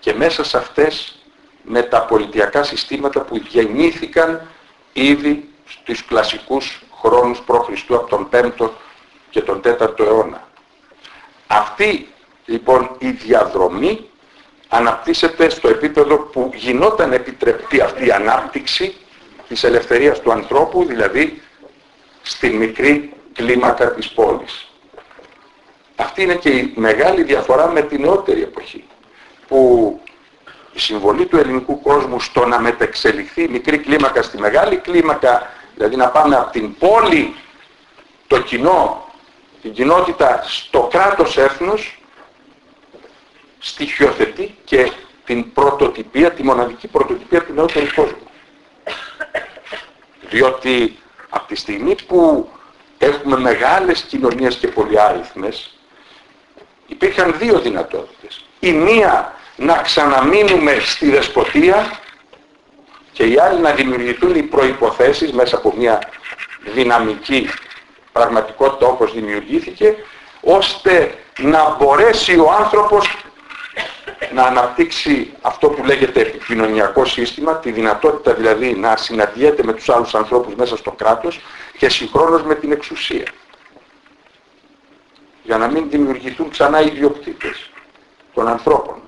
και μέσα σε αυτές με τα πολιτιακά συστήματα που γεννήθηκαν ήδη στους κλασικούς χρόνους π.Χ. από τον 5ο και τον 4ο αιώνα. Αυτή λοιπόν η διαδρομή αναπτύσσεται στο επίπεδο που γινόταν επιτρεπτή αυτή η ανάπτυξη της ελευθερίας του ανθρώπου, δηλαδή στη μικρή κλίμακα της πόλης. Αυτή είναι και η μεγάλη διαφορά με την νεότερη εποχή, που η συμβολή του ελληνικού κόσμου στο να μετεξελιχθεί η μικρή κλίμακα στη μεγάλη κλίμακα, δηλαδή να πάμε από την πόλη, το κοινό, την κοινότητα στο κράτος έθνος, στοιχειοθετεί και την πρωτοτυπία, τη μοναδική πρωτοτυπία του νεότερου κόσμου. Διότι από τη στιγμή που έχουμε μεγάλες κοινωνίες και πολυάριθμες, υπήρχαν δύο δυνατότητες. Η μία να ξαναμείνουμε στη δεσποτεία και οι άλλοι να δημιουργηθούν οι προϋποθέσεις μέσα από μια δυναμική πραγματικότητα όπως δημιουργήθηκε, ώστε να μπορέσει ο άνθρωπος να αναπτύξει αυτό που λέγεται επικοινωνιακό σύστημα, τη δυνατότητα δηλαδή να συναντιέται με τους άλλους ανθρώπους μέσα στο κράτος και συγχρόνως με την εξουσία. Για να μην δημιουργηθούν ξανά ιδιοκτήτες των ανθρώπων.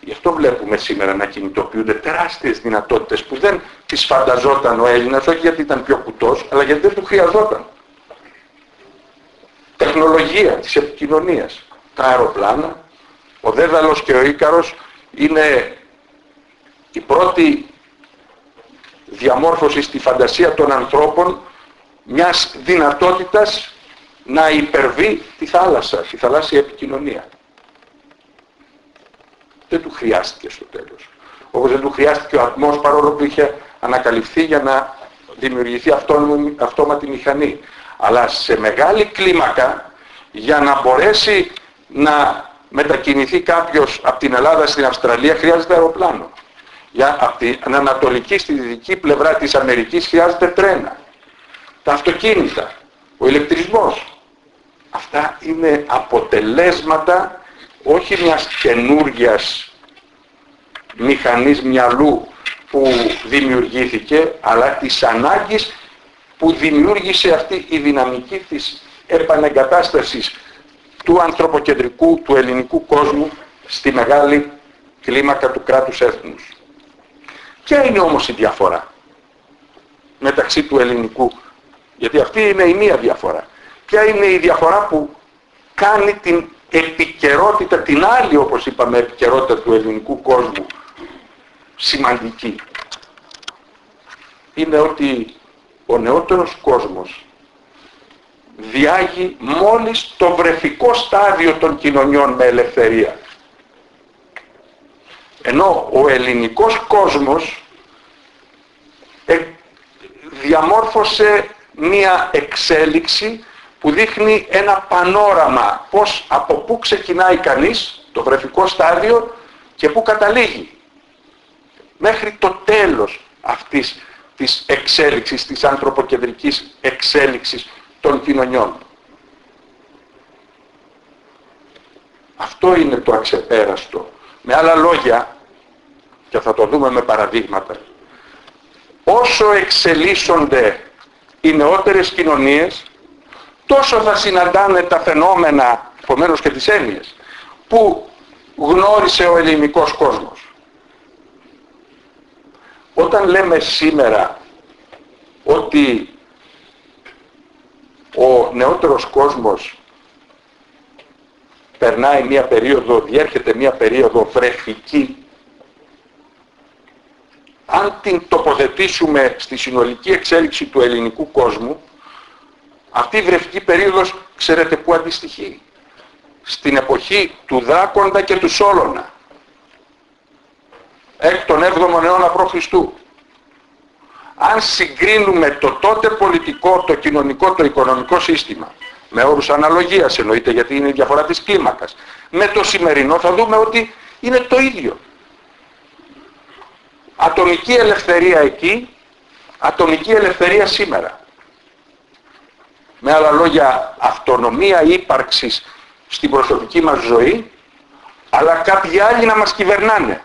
Γι' αυτό βλέπουμε σήμερα να κινητοποιούνται τεράστιες δυνατότητες που δεν τις φανταζόταν ο Έλληνας, όχι γιατί ήταν πιο κουτός, αλλά γιατί δεν του χρειαζόταν. Τεχνολογία της επικοινωνίας. Τα αεροπλάνα, ο Δέδαλος και ο Ίκαρος είναι η πρώτη διαμόρφωση στη φαντασία των ανθρώπων μιας δυνατότητας να υπερβεί τη θάλασσα, τη θαλάσσια επικοινωνία. Δεν του χρειάστηκε στο τέλος. Όπως δεν του χρειάστηκε ο ατμός παρόλο που είχε ανακαλυφθεί για να δημιουργηθεί αυτόματη μηχανή. Αλλά σε μεγάλη κλίμακα για να μπορέσει να μετακινηθεί κάποιος από την Ελλάδα στην Αυστραλία χρειάζεται αεροπλάνο. Για από την ανατολική στη δυτική πλευρά της Αμερικής χρειάζεται τρένα. Τα αυτοκίνητα, ο ηλεκτρισμός. Αυτά είναι αποτελέσματα όχι μιας καινούργιας μηχανής μυαλού που δημιουργήθηκε, αλλά της ανάγκης που δημιούργησε αυτή η δυναμική της επανεγκατάστασης του ανθρωποκεντρικού, του ελληνικού κόσμου στη μεγάλη κλίμακα του κράτους έθνους. Ποια είναι όμως η διαφορά μεταξύ του ελληνικού, γιατί αυτή είναι η μία διαφορά. Ποια είναι η διαφορά που κάνει την επικαιρότητα, την άλλη όπως είπαμε επικαιρότητα του ελληνικού κόσμου σημαντική. Είναι ότι ο νεότερος κόσμος διάγει μόλις το βρεφικό στάδιο των κοινωνιών με ελευθερία. Ενώ ο ελληνικός κόσμος ε, διαμόρφωσε μία εξέλιξη που δείχνει ένα πανόραμα πώς από πού ξεκινάει κανείς το βρεφικό στάδιο και πού καταλήγει. Μέχρι το τέλος αυτής της εξέλιξης, της ανθρωποκεντρικής εξέλιξης των κοινωνιών. Αυτό είναι το αξεπέραστο. Με άλλα λόγια, και θα το δούμε με παραδείγματα, όσο εξελίσσονται οι νεότερες κοινωνίες, τόσο θα συναντάνε τα φαινόμενα, επομένως και τις έννοιες, που γνώρισε ο ελληνικός κόσμος. Όταν λέμε σήμερα ότι ο νεότερος κόσμος περνάει μία περίοδο, διέρχεται μία περίοδο βρεφική αν την τοποθετήσουμε στη συνολική εξέλιξη του ελληνικού κόσμου, αυτή η βρεφική περίοδος, ξέρετε πού αντιστοιχεί; Στην εποχή του Δάκοντα και του Σόλωνα. Εκ τον 7ο αιώνα π.Χ. Αν συγκρίνουμε το τότε πολιτικό, το κοινωνικό, το οικονομικό σύστημα, με όρους αναλογίας εννοείται γιατί είναι η διαφορά της κλίμακας, με το σημερινό θα δούμε ότι είναι το ίδιο ατομική ελευθερία εκεί, ατομική ελευθερία σήμερα. Με άλλα λόγια, αυτονομία ύπαρξης στην προσωπική μας ζωή, αλλά κάποιοι άλλοι να μας κυβερνάνε,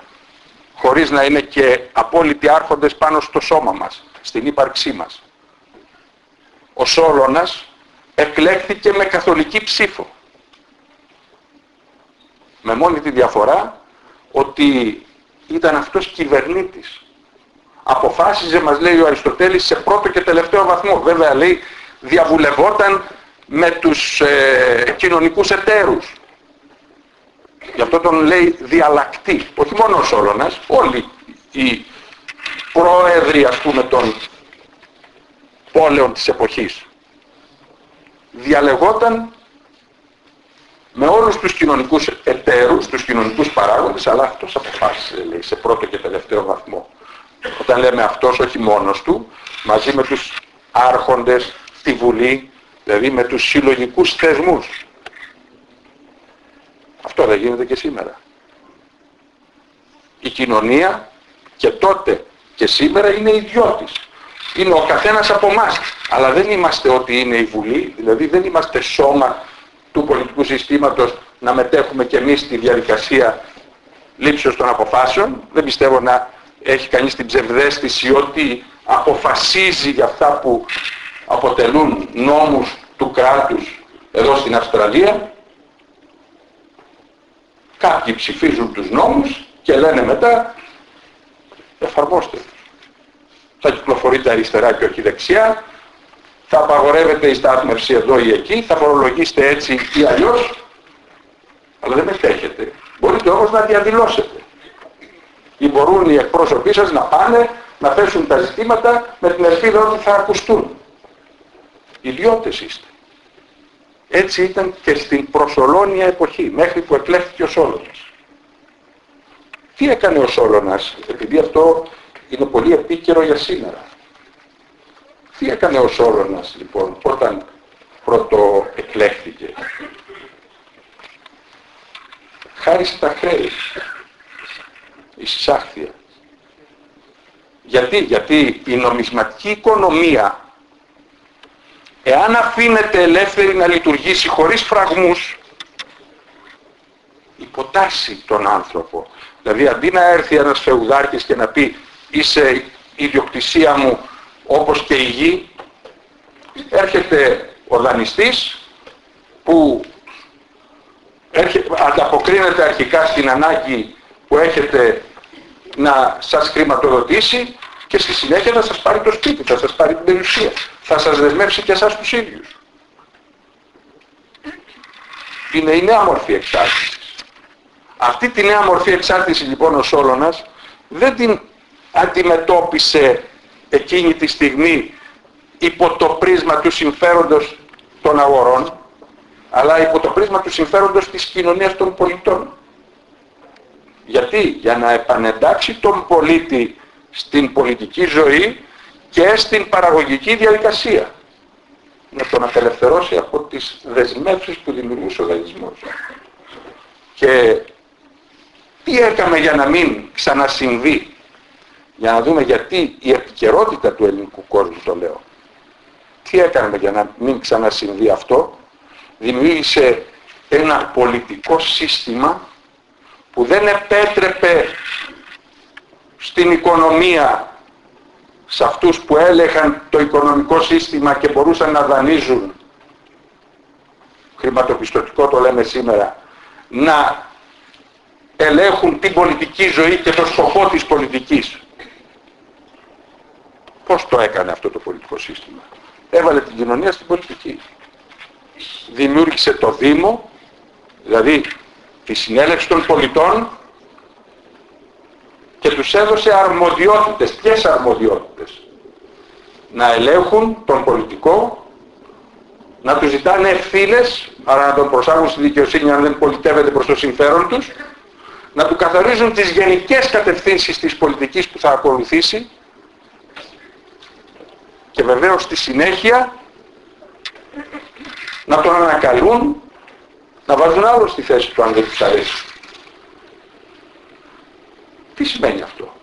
χωρίς να είναι και απόλυτοι άρχοντες πάνω στο σώμα μας, στην ύπαρξή μας. Ο Σόλωνας εκλέχθηκε με καθολική ψήφο. Με μόνη τη διαφορά ότι ήταν αυτός κυβερνήτης. Αποφάσιζε, μας λέει ο Αριστοτέλης, σε πρώτο και τελευταίο βαθμό. Βέβαια λέει, διαβουλευόταν με τους ε, κοινωνικούς εταίρους. Γι' αυτό τον λέει διαλλακτή. Όχι μόνο ο Σόλωνας, όλοι οι πρόεδροι ας πούμε των πόλεων της εποχής. Διαλεγόταν με όλους τους κοινωνικούς εταίρους, τους κοινωνικούς παράγοντες, αλλά αυτός αποφάσισε, λέει, σε πρώτο και τελευταίο βαθμό. Όταν λέμε αυτός, όχι μόνος του, μαζί με τους άρχοντες, τη Βουλή, δηλαδή με τους συλλογικούς θεσμούς. Αυτό δεν γίνεται και σήμερα. Η κοινωνία και τότε και σήμερα είναι ιδιώτης. Είναι ο καθένας από εμάς. Αλλά δεν είμαστε ό,τι είναι η Βουλή, δηλαδή δεν είμαστε σώμα του πολιτικού συστήματος να μετέχουμε και εμείς στη διαδικασία λήψεως των αποφάσεων. Δεν πιστεύω να έχει κανείς την ψευδέστηση ότι αποφασίζει για αυτά που αποτελούν νόμους του κράτους εδώ στην Αυστραλία. Κάποιοι ψηφίζουν τους νόμους και λένε μετά εφαρμόστε. Θα κυκλοφορείτε αριστερά και όχι δεξιά, θα απαγορεύεται η στάθμευση εδώ ή εκεί, θα φορολογήσετε έτσι ή αλλιώς, αλλά δεν μετέχετε. Μπορείτε όμως να διαδηλώσετε. Ή μπορούν οι εκπρόσωποι σας να πάνε να θέσουν τα ζητήματα με την ελπίδα ότι θα ακουστούν. Ιδιώτες είστε. Έτσι ήταν και στην προσωρόνια εποχή, μέχρι που εκλέχθηκε ο Σόλωνας. Τι έκανε ο Σόλωνας, επειδή αυτό είναι πολύ επίκαιρο για σήμερα. Τι έκανε ο Σόλωνας λοιπόν όταν πρώτο εκλέχθηκε; Χάρισε τα χρέη. Εισάχθεια. Γιατί, γιατί η νομισματική οικονομία εάν αφήνεται ελεύθερη να λειτουργήσει χωρίς φραγμούς υποτάσσει τον άνθρωπο. Δηλαδή αντί να έρθει ένας φεουδάρχης και να πει είσαι ιδιοκτησία μου όπως και η γη, έρχεται ο δανειστής που ανταποκρίνεται αρχικά στην ανάγκη που έχετε να σας χρηματοδοτήσει και στη συνέχεια θα σας πάρει το σπίτι, θα σας πάρει την περιουσία, θα σας δεσμεύσει και εσάς τους ίδιους. Είναι η νέα μορφή εξάρτησης. Αυτή τη νέα μορφή εξάρτηση λοιπόν ο Σόλωνας δεν την αντιμετώπισε εκείνη τη στιγμή υπό το πρίσμα του συμφέροντος των αγορών, αλλά υπό το πρίσμα του συμφέροντος της κοινωνίας των πολιτών. Γιατί, για να επανεντάξει τον πολίτη στην πολιτική ζωή και στην παραγωγική διαδικασία. Να τον απελευθερώσει από τις δεσμεύσεις που δημιουργούσε ο οργανισμός. Και τι έκαμε για να μην ξανασυμβεί; Για να δούμε γιατί η επικαιρότητα του ελληνικού κόσμου το λέω. Τι έκαναμε για να μην ξανασυμβεί αυτό; Δημιούργησε ένα πολιτικό σύστημα που δεν επέτρεπε στην οικονομία σε αυτούς που έλεγχαν το οικονομικό σύστημα και μπορούσαν να δανείζουν χρηματοπιστωτικό το λέμε σήμερα να ελέγχουν την πολιτική ζωή και το σκοπό της πολιτικής Πώς το έκανε αυτό το πολιτικό σύστημα. Έβαλε την κοινωνία στην πολιτική. δημιούργησε το Δήμο, δηλαδή τη συνέλευση των πολιτών και τους έδωσε αρμοδιότητες. Ποιες αρμοδιότητες; Να ελέγχουν τον πολιτικό, να τους ζητάνε ευθύνες, άρα να τον προσάγουν στη δικαιοσύνη αν δεν πολιτεύεται προς το συμφέρον τους, να του καθορίζουν τις γενικές κατευθύνσεις της πολιτικής που θα ακολουθήσει και βεβαίως στη συνέχεια να τον ανακαλούν να βάζουν άλλο στη θέση του αν δεν τους αρέσει. Τι σημαίνει αυτό;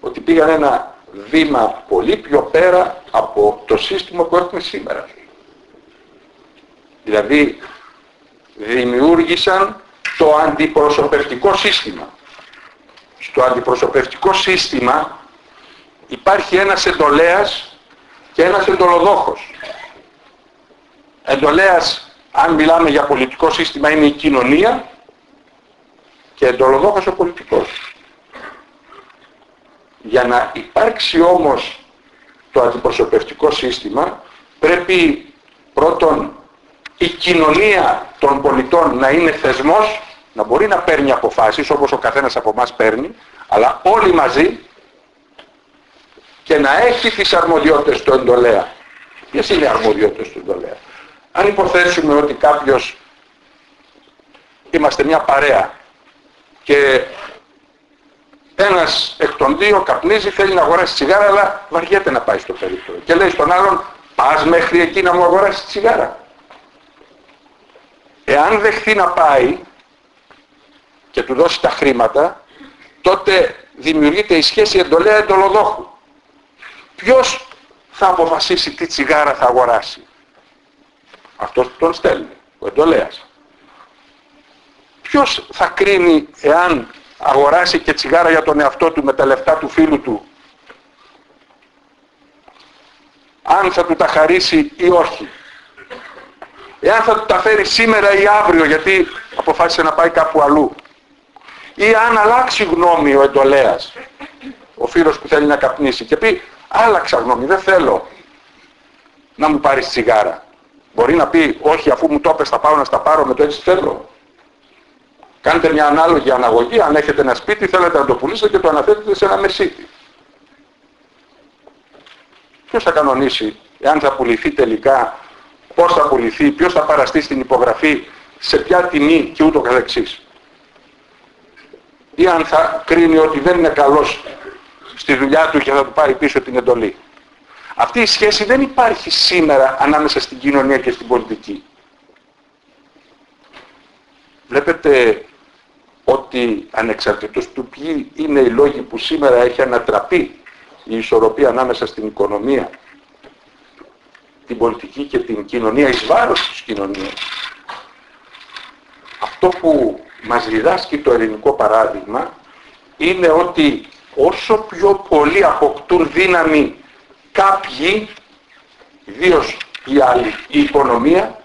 Ότι πήγαν ένα βήμα πολύ πιο πέρα από το σύστημα που έχουμε σήμερα. Δηλαδή δημιούργησαν το αντιπροσωπευτικό σύστημα. Στο αντιπροσωπευτικό σύστημα υπάρχει ένας εντολέας και ένας εντολοδόχος. Εντολέας, αν μιλάμε για πολιτικό σύστημα, είναι η κοινωνία και εντολοδόχος ο πολιτικός. Για να υπάρξει όμως το αντιπροσωπευτικό σύστημα πρέπει πρώτον η κοινωνία των πολιτών να είναι θεσμός, να μπορεί να παίρνει αποφάσεις όπως ο καθένας από εμάς παίρνει, αλλά όλοι μαζί και να έχει τις αρμοδιότητες του εντολέα. Ποιες είναι οι αρμοδιότητες του εντολέα; Αν υποθέσουμε ότι κάποιος είμαστε μια παρέα και ένας εκ των δύο καπνίζει, θέλει να αγοράσει τσιγάρα αλλά βαριέται να πάει στο περίπτωμα. Και λέει στον άλλον πας μέχρι εκεί να μου αγοράσεις τσιγάρα. Εάν δεχθεί να πάει και του δώσει τα χρήματα, τότε δημιουργείται η σχέση εντολέα εντολοδόχου. Ποιος θα αποφασίσει τι τσιγάρα θα αγοράσει; Αυτός που τον στέλνει, ο εντολέας. Ποιος θα κρίνει εάν αγοράσει και τσιγάρα για τον εαυτό του με τα λεφτά του φίλου του αν θα του τα χαρίσει ή όχι. Εάν θα του τα φέρει σήμερα ή αύριο γιατί αποφάσισε να πάει κάπου αλλού. Ή αν αλλάξει γνώμη ο εντολέας, ο φίλος που θέλει να καπνίσει και πει άλλαξα γνώμη, δεν θέλω να μου πάρεις τσιγάρα. Μπορεί να πει όχι αφού μου το έπες θα πάω να στα πάρω με το έτσι θέλω. Κάντε μια ανάλογη αναγωγή, αν έχετε ένα σπίτι θέλετε να το πουλήσετε και το αναθέτετε σε ένα μεσίτη. Ποιος θα κανονίσει εάν θα πουληθεί τελικά, πώς θα πουληθεί, ποιος θα παραστεί στην υπογραφή, σε ποια τιμή και ούτω καθεξής. Ή αν θα κρίνει ότι δεν είναι καλός στη δουλειά του και θα του πάρει πίσω την εντολή. Αυτή η σχέση δεν υπάρχει σήμερα ανάμεσα στην κοινωνία και στην πολιτική. Βλέπετε ότι ανεξαρτήτως του ποιοι είναι οι λόγοι που σήμερα έχει ανατραπεί η ισορροπία ανάμεσα στην οικονομία, την πολιτική και την κοινωνία εις βάρος της κοινωνίας. Αυτό που μας διδάσκει το ελληνικό παράδειγμα είναι ότι όσο πιο πολύ αποκτούν δύναμη κάποιοι, ιδίως η άλλη, η οικονομία,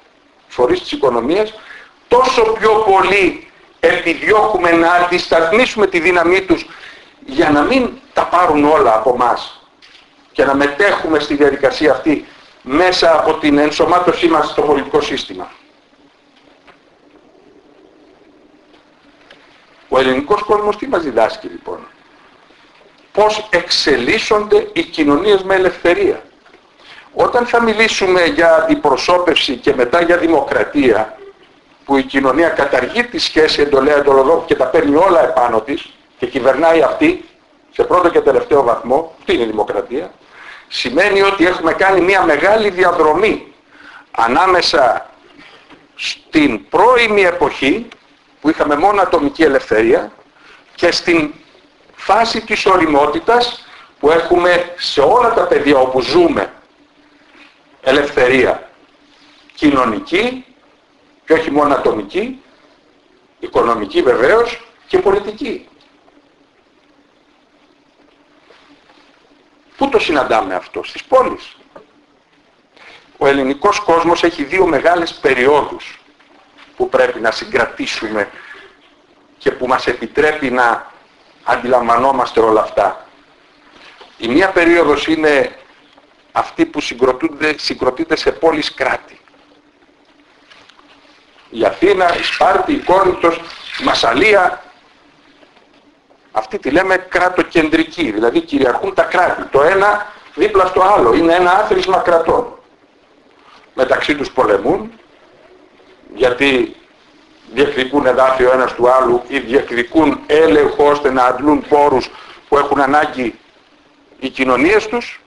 φορείς της οικονομίας, τόσο πιο πολύ επιδιώκουμε να αντισταθμίσουμε τη δύναμή τους για να μην τα πάρουν όλα από μας και να μετέχουμε στη διαδικασία αυτή μέσα από την ενσωμάτωσή μας στο πολιτικό σύστημα. Ο ελληνικός κόσμος τι μας διδάσκει λοιπόν; Πώς εξελίσσονται οι κοινωνίες με ελευθερία; Όταν θα μιλήσουμε για αντιπροσώπευση και μετά για δημοκρατία, που η κοινωνία καταργεί τη σχέση εντολέα εντολοδόχου και τα παίρνει όλα επάνω της και κυβερνάει αυτή, σε πρώτο και τελευταίο βαθμό, τι είναι η δημοκρατία, σημαίνει ότι έχουμε κάνει μια μεγάλη διαδρομή ανάμεσα στην πρώιμη εποχή που είχαμε μόνο ατομική ελευθερία και στην φάση της οριμότητας που έχουμε σε όλα τα πεδία όπου ζούμε ελευθερία κοινωνική και όχι μόνο ατομική, οικονομική βεβαίως και πολιτική. Πού το συναντάμε αυτό, στις πόλεις. Ο ελληνικός κόσμος έχει δύο μεγάλες περιόδους που πρέπει να συγκρατήσουμε και που μας επιτρέπει να αντιλαμβανόμαστε όλα αυτά. Η μία περίοδος είναι αυτή που συγκροτείται σε πόλεις κράτη. Η Αθήνα, η Σπάρτη, η Κόρνηθος, η Μασαλία. Αυτή τη λέμε κράτοκεντρική, δηλαδή κυριαρχούν τα κράτη. Το ένα δίπλα στο άλλο. Είναι ένα άθροισμα κρατών. Μεταξύ τους πολεμούν, γιατί διεκδικούν εδάφη ο ένας του άλλου ή διεκδικούν έλεγχο ώστε να αντλούν πόρους που έχουν ανάγκη οι κοινωνίες τους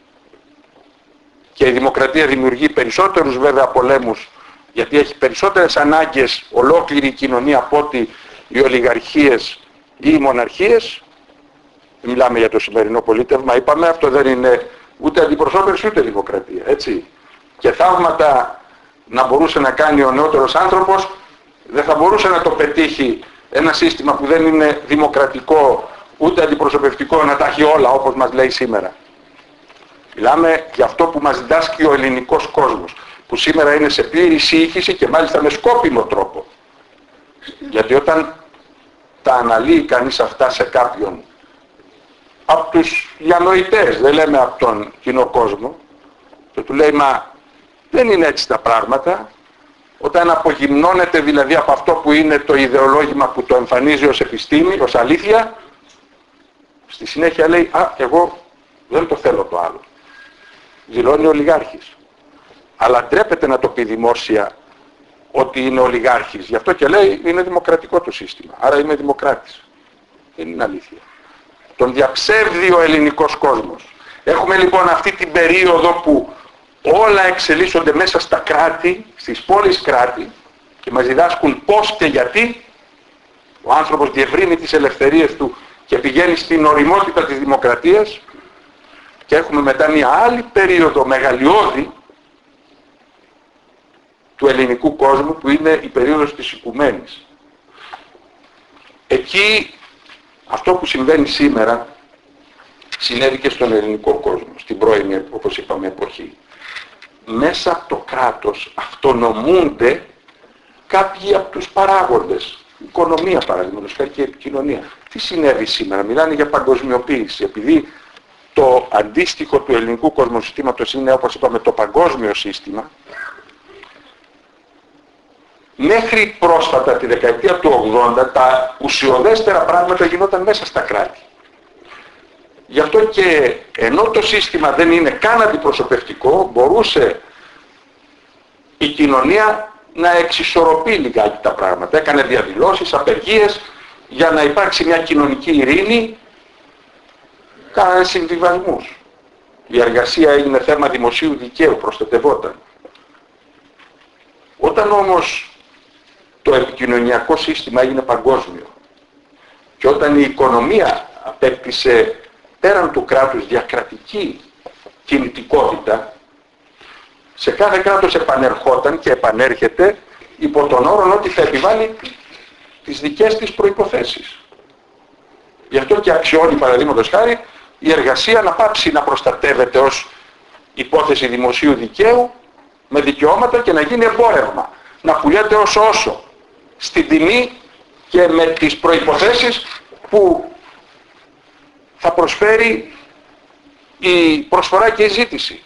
και η δημοκρατία δημιουργεί περισσότερους βέβαια πολέμους γιατί έχει περισσότερες ανάγκες ολόκληρη η κοινωνία από ότι οι ολιγαρχίες ή οι μοναρχίες. Μιλάμε για το σημερινό πολίτευμα είπαμε αυτό δεν είναι ούτε αντιπροσώπευση ούτε δημοκρατία έτσι. Και θαύματα να μπορούσε να κάνει ο νεότερος άνθρωπος δεν θα μπορούσε να το πετύχει ένα σύστημα που δεν είναι δημοκρατικό ούτε αντιπροσωπευτικό να τα έχει όλα όπως μας λέει σήμερα. Μιλάμε για αυτό που μας διδάσκει ο ελληνικός κόσμος που σήμερα είναι σε πλήρη σύγχυση και μάλιστα με σκόπιμο τρόπο. Γιατί όταν τα αναλύει κανείς αυτά σε κάποιον από τους διανοητές, δεν λέμε από τον κοινό κόσμο, και του λέει μα δεν είναι έτσι τα πράγματα, όταν απογυμνώνεται δηλαδή από αυτό που είναι το ιδεολόγημα που το εμφανίζει ως επιστήμη, ως αλήθεια, στη συνέχεια λέει «Α, εγώ δεν το θέλω το άλλο». Δηλώνει ολιγάρχης. Αλλά ντρέπεται να το πει δημόσια ότι είναι ολιγάρχης. Γι' αυτό και λέει είναι δημοκρατικό το σύστημα. Άρα είμαι δημοκράτης. Δεν είναι αλήθεια. Τον διαψεύδει ο ελληνικός κόσμος. Έχουμε λοιπόν αυτή την περίοδο που όλα εξελίσσονται μέσα στα κράτη, στις πόλεις κράτη και μας διδάσκουν πώς και γιατί ο άνθρωπος διευρύνει τις ελευθερίες του και πηγαίνει στην οριμότητα της δημοκρατίας και έχουμε μετά μια άλλη περίοδο μεγαλειώδη του ελληνικού κόσμου που είναι η περίοδος της οικουμένης. Εκεί αυτό που συμβαίνει σήμερα συνέβη και στον ελληνικό κόσμο, στην πρώην όπως είπαμε εποχή μέσα από το κράτος αυτονομούνται κάποιοι από τους παράγοντες. Οικονομία παραδείγματος χάρη και επικοινωνία. Τι συνέβη σήμερα, μιλάνε για παγκοσμιοποίηση. Επειδή το αντίστοιχο του ελληνικού κοσμοσυστήματος είναι όπως είπαμε το παγκόσμιο σύστημα, μέχρι πρόσφατα τη δεκαετία του 80 τα ουσιοδέστερα πράγματα γινόταν μέσα στα κράτη. Γι' αυτό και ενώ το σύστημα δεν είναι καν αντιπροσωπευτικό, μπορούσε η κοινωνία να εξισορροπεί λιγάκι τα πράγματα. Έκανε διαδηλώσεις, απεργίες για να υπάρξει μια κοινωνική ειρήνη, κάνανε συμβιβασμούς. Η εργασία έγινε θέμα δημοσίου δικαίου, προστατευόταν. Όταν όμως το επικοινωνιακό σύστημα έγινε παγκόσμιο και όταν η οικονομία απέκτησε πέραν του κράτους διακρατική κινητικότητα σε κάθε κράτος επανερχόταν και επανέρχεται υπό τον όρο ότι θα επιβάλλει τις δικές της προϋποθέσεις. Γι' αυτό και αξιώνει παραδείγματος χάρη η εργασία να πάψει να προστατεύεται ως υπόθεση δημοσίου δικαίου με δικαιώματα και να γίνει εμπόρευμα. Να πουλιέται ως όσο στην τιμή και με τις προϋποθέσεις που θα προσφέρει η προσφορά και η ζήτηση.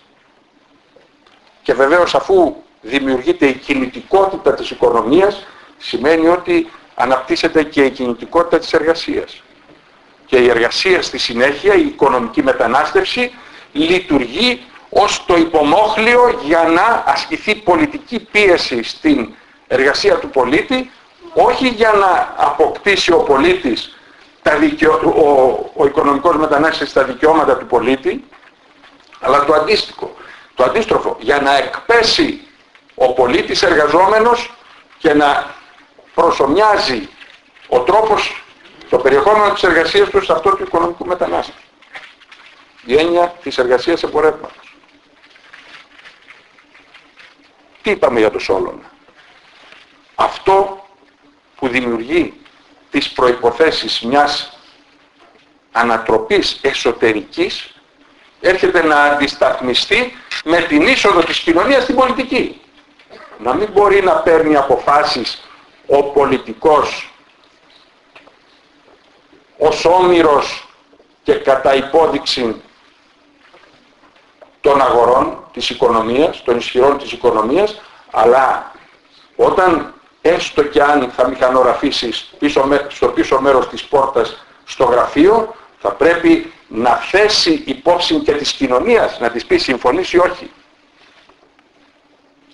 Και βεβαίως αφού δημιουργείται η κινητικότητα της οικονομίας, σημαίνει ότι αναπτύσσεται και η κινητικότητα της εργασίας. Και η εργασία στη συνέχεια, η οικονομική μετανάστευση, λειτουργεί ως το υπομόχλιο για να ασκηθεί πολιτική πίεση στην εργασία του πολίτη, όχι για να αποκτήσει ο πολίτης τα δικαιο... ο, ο οικονομικός μετανάστης στα δικαιώματα του πολίτη, αλλά το αντίστοιχο, το αντίστροφο, για να εκπέσει ο πολίτης εργαζόμενος και να προσωμιάζει ο τρόπος, το περιεχόμενο της εργασίας του σε αυτό του οικονομικού μετανάστη. Η έννοια της εργασίας εμπορεύματος. Τι είπαμε για το Σόλωνα; Αυτό που δημιουργεί τις προϋποθέσεις μιας ανατροπής εσωτερικής έρχεται να αντισταθμιστεί με την είσοδο της κοινωνίας στην πολιτική. Να μην μπορεί να παίρνει αποφάσεις ο πολιτικός ως όμοιρος και κατά υπόδειξη των αγορών της οικονομίας, των ισχυρών της οικονομίας, αλλά όταν έστω και αν θα μηχανογραφήσεις πίσω, στο πίσω μέρος της πόρτας στο γραφείο, θα πρέπει να θέσει υπόψη και της κοινωνίας, να της πει συμφωνήσει ή όχι.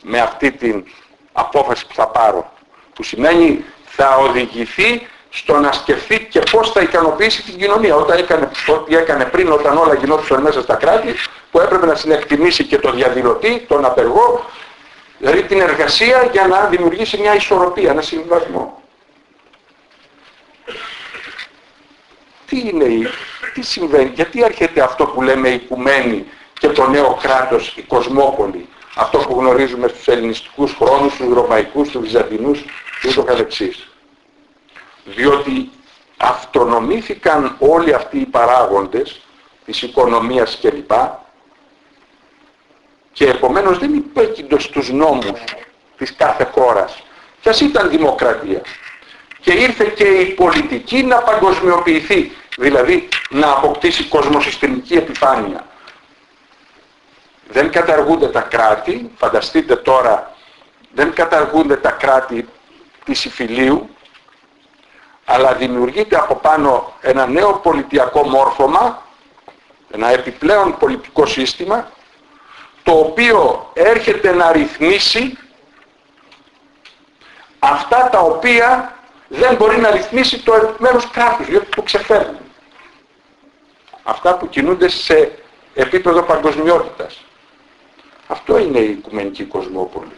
Με αυτή την απόφαση που θα πάρω. Που σημαίνει θα οδηγηθεί στο να σκεφτεί και πώς θα ικανοποιήσει την κοινωνία. Όταν έκανε, ό,τι έκανε πριν, όταν όλα γινόντουσαν μέσα στα κράτη, που έπρεπε να συνεκτιμήσει και το διαδηλωτή, τον απεργό, δηλαδή την εργασία για να δημιουργήσει μια ισορροπία, ένα συμβασμό. Τι είναι, τι συμβαίνει, γιατί έρχεται αυτό που λέμε οικουμένη και το νέο κράτος, η κοσμόπολη, αυτό που γνωρίζουμε στους ελληνιστικούς χρόνους, στους ρωμαϊκούς, στους βυζαντινούς και ούτω καθεξής. Διότι αυτονομήθηκαν όλοι αυτοί οι παράγοντες της οικονομίας κλπ. Και επομένως δεν υπέκυντο στους νόμους της κάθε χώρας. Κι ας ήταν δημοκρατία. Και ήρθε και η πολιτική να παγκοσμιοποιηθεί. Δηλαδή να αποκτήσει κοσμοσυστημική επιφάνεια. Δεν καταργούνται τα κράτη, φανταστείτε τώρα, δεν καταργούνται τα κράτη της Ιφιλίου, αλλά δημιουργείται από πάνω ένα νέο πολιτιακό μόρφωμα, ένα επιπλέον πολιτικό σύστημα, το οποίο έρχεται να ρυθμίσει αυτά τα οποία δεν μπορεί να ρυθμίσει το επιμέρους κράτους, διότι το ξεφέρνουν. Αυτά που κινούνται σε επίπεδο παγκοσμιότητας. Αυτό είναι η Οικουμενική Κοσμόπολη.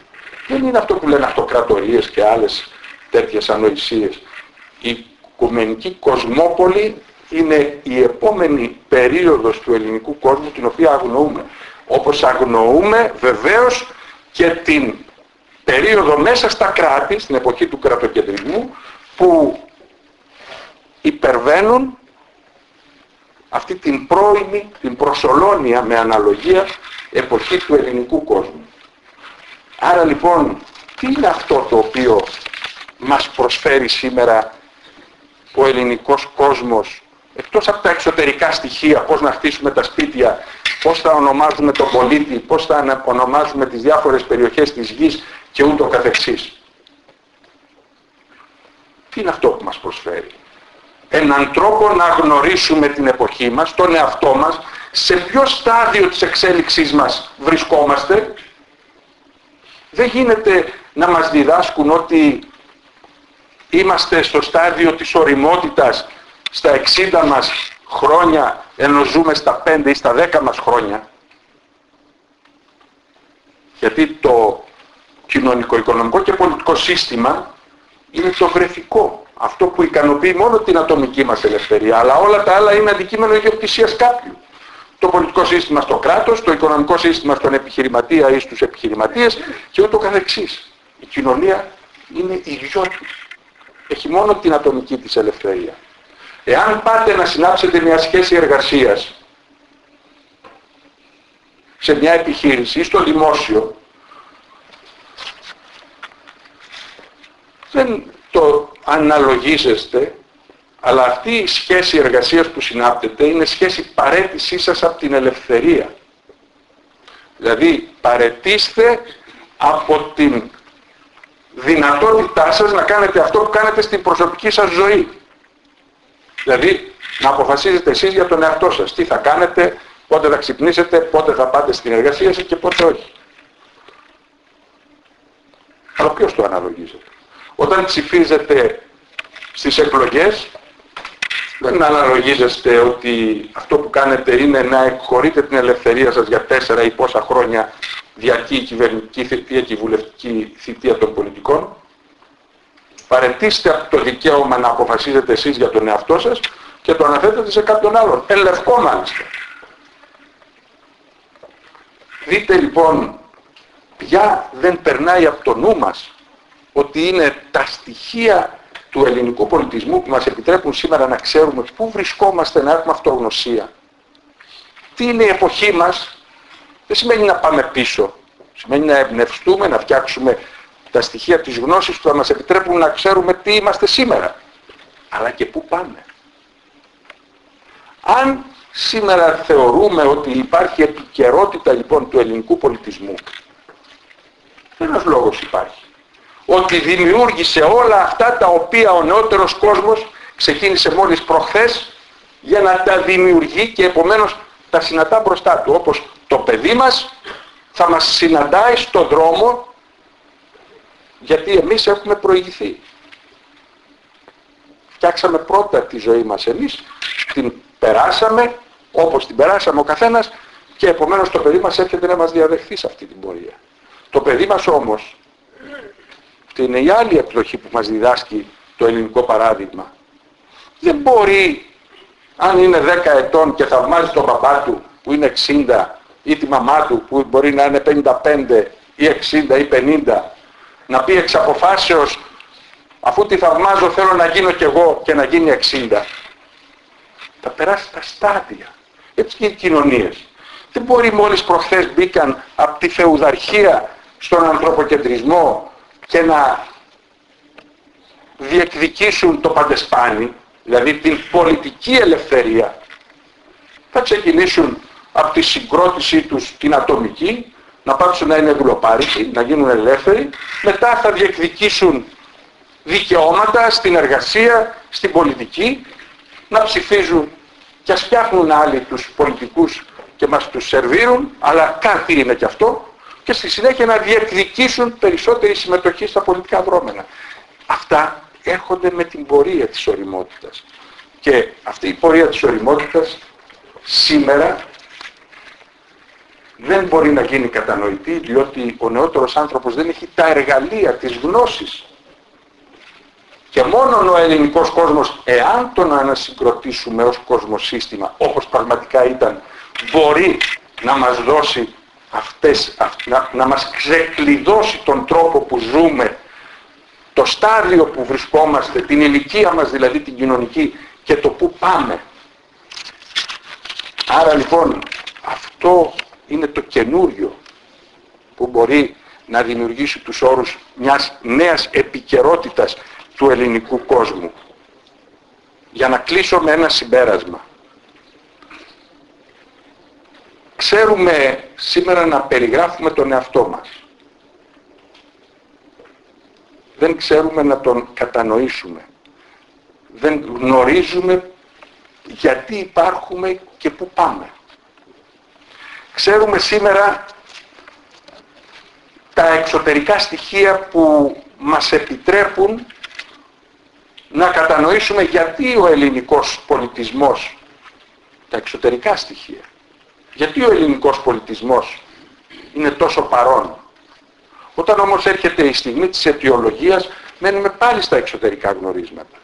Δεν είναι αυτό που λένε αυτοκρατορίες και άλλες τέτοιες ανοησίες. Η Οικουμενική Κοσμόπολη είναι η επόμενη περίοδος του ελληνικού κόσμου την οποία αγνοούμε. Όπως αγνοούμε βεβαίως και την περίοδο μέσα στα κράτη, στην εποχή του κρατοκεντρισμού, που υπερβαίνουν αυτή την πρώιμη, την προσωλώνια με αναλογία εποχή του ελληνικού κόσμου. Άρα λοιπόν, τι είναι αυτό το οποίο μας προσφέρει σήμερα ο ελληνικός κόσμος εκτός από τα εξωτερικά στοιχεία, πώς να χτίσουμε τα σπίτια, πώς θα ονομάζουμε τον πολίτη, πώς θα ονομάζουμε τις διάφορες περιοχές της γης και ούτω καθεξής. Τι είναι αυτό που μας προσφέρει; Έναν τρόπο να γνωρίσουμε την εποχή μας, τον εαυτό μας, σε ποιο στάδιο της εξέλιξής μας βρισκόμαστε. Δεν γίνεται να μας διδάσκουν ότι είμαστε στο στάδιο της οριμότητας στα 60 μας χρόνια ενώ ζούμε στα 5 ή στα 10 μας χρόνια. Γιατί το κοινωνικό, οικονομικό και πολιτικό σύστημα είναι το βρεφικό. Αυτό που ικανοποιεί μόνο την ατομική μας ελευθερία. Αλλά όλα τα άλλα είναι αντικείμενο ιδιοκτησίας κάποιου. Το πολιτικό σύστημα στο κράτος, το οικονομικό σύστημα στον επιχειρηματία ή στους επιχειρηματίες και ούτω καθεξής. Η κοινωνία είναι ιδιώτη. Έχει μόνο την ατομική της ελευθερία. Εάν πάτε να συνάψετε μια σχέση εργασίας σε μια επιχείρηση ή στο δημόσιο, δεν το αναλογίζεστε, αλλά αυτή η σχέση εργασίας που συνάπτεται είναι σχέση παρέτησής σας από την ελευθερία. Δηλαδή παρετήστε από την δυνατότητά σας να κάνετε αυτό που κάνετε στην προσωπική σας ζωή. Δηλαδή να αποφασίζετε εσείς για τον εαυτό σας. Τι θα κάνετε, πότε θα ξυπνήσετε, πότε θα πάτε στην εργασία σας και πότε όχι. Αλλά ποιος το αναλογίζεται. Όταν ψηφίζετε στις εκλογές δεν αναλογίζεστε ότι αυτό που κάνετε είναι να εκχωρείτε την ελευθερία σας για τέσσερα ή πόσα χρόνια διαρκεί η κυβερνητική θητεία και η βουλευτική θητεία των πολιτικών. Παρετήστε από το δικαίωμα να αποφασίζετε εσείς για τον εαυτό σας και το αναθέτετε σε κάποιον άλλον. Ελευκό μάλιστα. Δείτε λοιπόν ποια δεν περνάει από το νου μας ότι είναι τα στοιχεία του ελληνικού πολιτισμού που μας επιτρέπουν σήμερα να ξέρουμε πού βρισκόμαστε, να έχουμε αυτογνωσία. Τι είναι η εποχή μας, δεν σημαίνει να πάμε πίσω. Σημαίνει να εμπνευστούμε, να φτιάξουμε τα στοιχεία της γνώσης που θα μας επιτρέπουν να ξέρουμε τι είμαστε σήμερα. Αλλά και πού πάμε. Αν σήμερα θεωρούμε ότι υπάρχει επικαιρότητα λοιπόν του ελληνικού πολιτισμού, ένας λόγος υπάρχει. ότι δημιούργησε όλα αυτά τα οποία ο νεότερος κόσμος ξεκίνησε μόλις προχθές για να τα δημιουργεί και επομένως τα συναντά μπροστά του. Όπως το παιδί μας θα μας συναντάει στον δρόμο γιατί εμείς έχουμε προηγηθεί. Φτιάξαμε πρώτα τη ζωή μας εμείς, την περάσαμε όπως την περάσαμε ο καθένας και επομένως το παιδί μας έρχεται να μας διαδεχθεί σε αυτή την πορεία. Το παιδί μας όμως, αυτή είναι η άλλη εκδοχή που μας διδάσκει το ελληνικό παράδειγμα, δεν μπορεί, αν είναι 10 ετών και θαυμάζει τον παπά του που είναι 60 ή τη μαμά του που μπορεί να είναι 55 ή 60 ή 50, να πει εξ αποφάσεως αφού τη θαυμάζω θέλω να γίνω κι εγώ και να γίνει 60. Θα περάσει τα στάδια. Έτσι και οι κοινωνίες. Δεν μπορεί μόλις προχθές μπήκαν από τη φεουδαρχία στον ανθρωποκεντρισμό και να διεκδικήσουν το παντεσπάνι, δηλαδή την πολιτική ελευθερία. Θα ξεκινήσουν από τη συγκρότησή τους την ατομική, να πάψουν να είναι δουλοπάρικοι, να γίνουν ελεύθεροι, μετά θα διεκδικήσουν δικαιώματα στην εργασία, στην πολιτική, να ψηφίζουν και ας φτιάχνουν άλλοι τους πολιτικούς και μας τους σερβίρουν, αλλά κάτι είναι και αυτό, και στη συνέχεια να διεκδικήσουν περισσότερη συμμετοχή στα πολιτικά δρόμενα. Αυτά έρχονται με την πορεία της οριμότητας. Και αυτή η πορεία της οριμότητας σήμερα δεν μπορεί να γίνει κατανοητή διότι ο νεότερος άνθρωπος δεν έχει τα εργαλεία της γνώσης. Και μόνο ο ελληνικός κόσμος, εάν τον ανασυγκροτήσουμε ως κοσμοσύστημα, όπως πραγματικά ήταν, μπορεί να μας δώσει αυτές, να, να μας ξεκλειδώσει τον τρόπο που ζούμε, το στάδιο που βρισκόμαστε, την ηλικία μας δηλαδή την κοινωνική και το που πάμε. Άρα λοιπόν αυτό είναι το καινούριο που μπορεί να δημιουργήσει τους όρους μιας νέας επικαιρότητας του ελληνικού κόσμου. Για να κλείσω με ένα συμπέρασμα. Ξέρουμε σήμερα να περιγράφουμε τον εαυτό μας. Δεν ξέρουμε να τον κατανοήσουμε. Δεν γνωρίζουμε γιατί υπάρχουμε και πού πάμε. Ξέρουμε σήμερα τα εξωτερικά στοιχεία που μας επιτρέπουν να κατανοήσουμε γιατί ο ελληνικός πολιτισμός, τα εξωτερικά στοιχεία, γιατί ο ελληνικός πολιτισμός είναι τόσο παρόν. Όταν όμως έρχεται η στιγμή της αιτιολογίας, μένουμε πάλι στα εξωτερικά γνωρίσματα.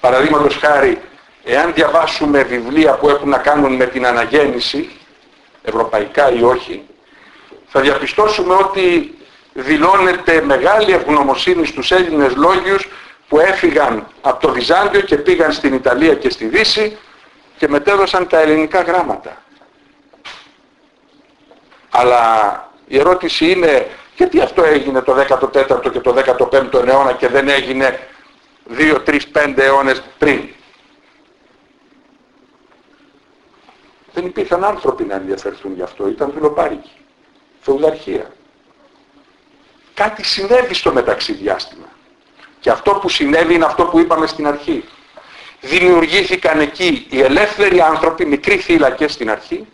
Παραδείγματος χάρη, εάν διαβάσουμε βιβλία που έχουν να κάνουν με την αναγέννηση, ευρωπαϊκά ή όχι, θα διαπιστώσουμε ότι δηλώνεται μεγάλη ευγνωμοσύνη στους Έλληνες λόγιους που έφυγαν από το Βυζάντιο και πήγαν στην Ιταλία και στη Δύση και μετέδωσαν τα ελληνικά γράμματα. Αλλά η ερώτηση είναι γιατί αυτό έγινε το 14ο και το 15ο αιώνα και δεν έγινε 2, 3, 5 αιώνες πριν; Δεν υπήρχαν άνθρωποι να ενδιαφερθούν γι' αυτό. Ήταν δουλοπάρικοι. Φεουδαρχία. Κάτι συνέβη στο μεταξύ διάστημα. Και αυτό που συνέβη είναι αυτό που είπαμε στην αρχή. Δημιουργήθηκαν εκεί οι ελεύθεροι άνθρωποι, μικροί θύλακες στην αρχή,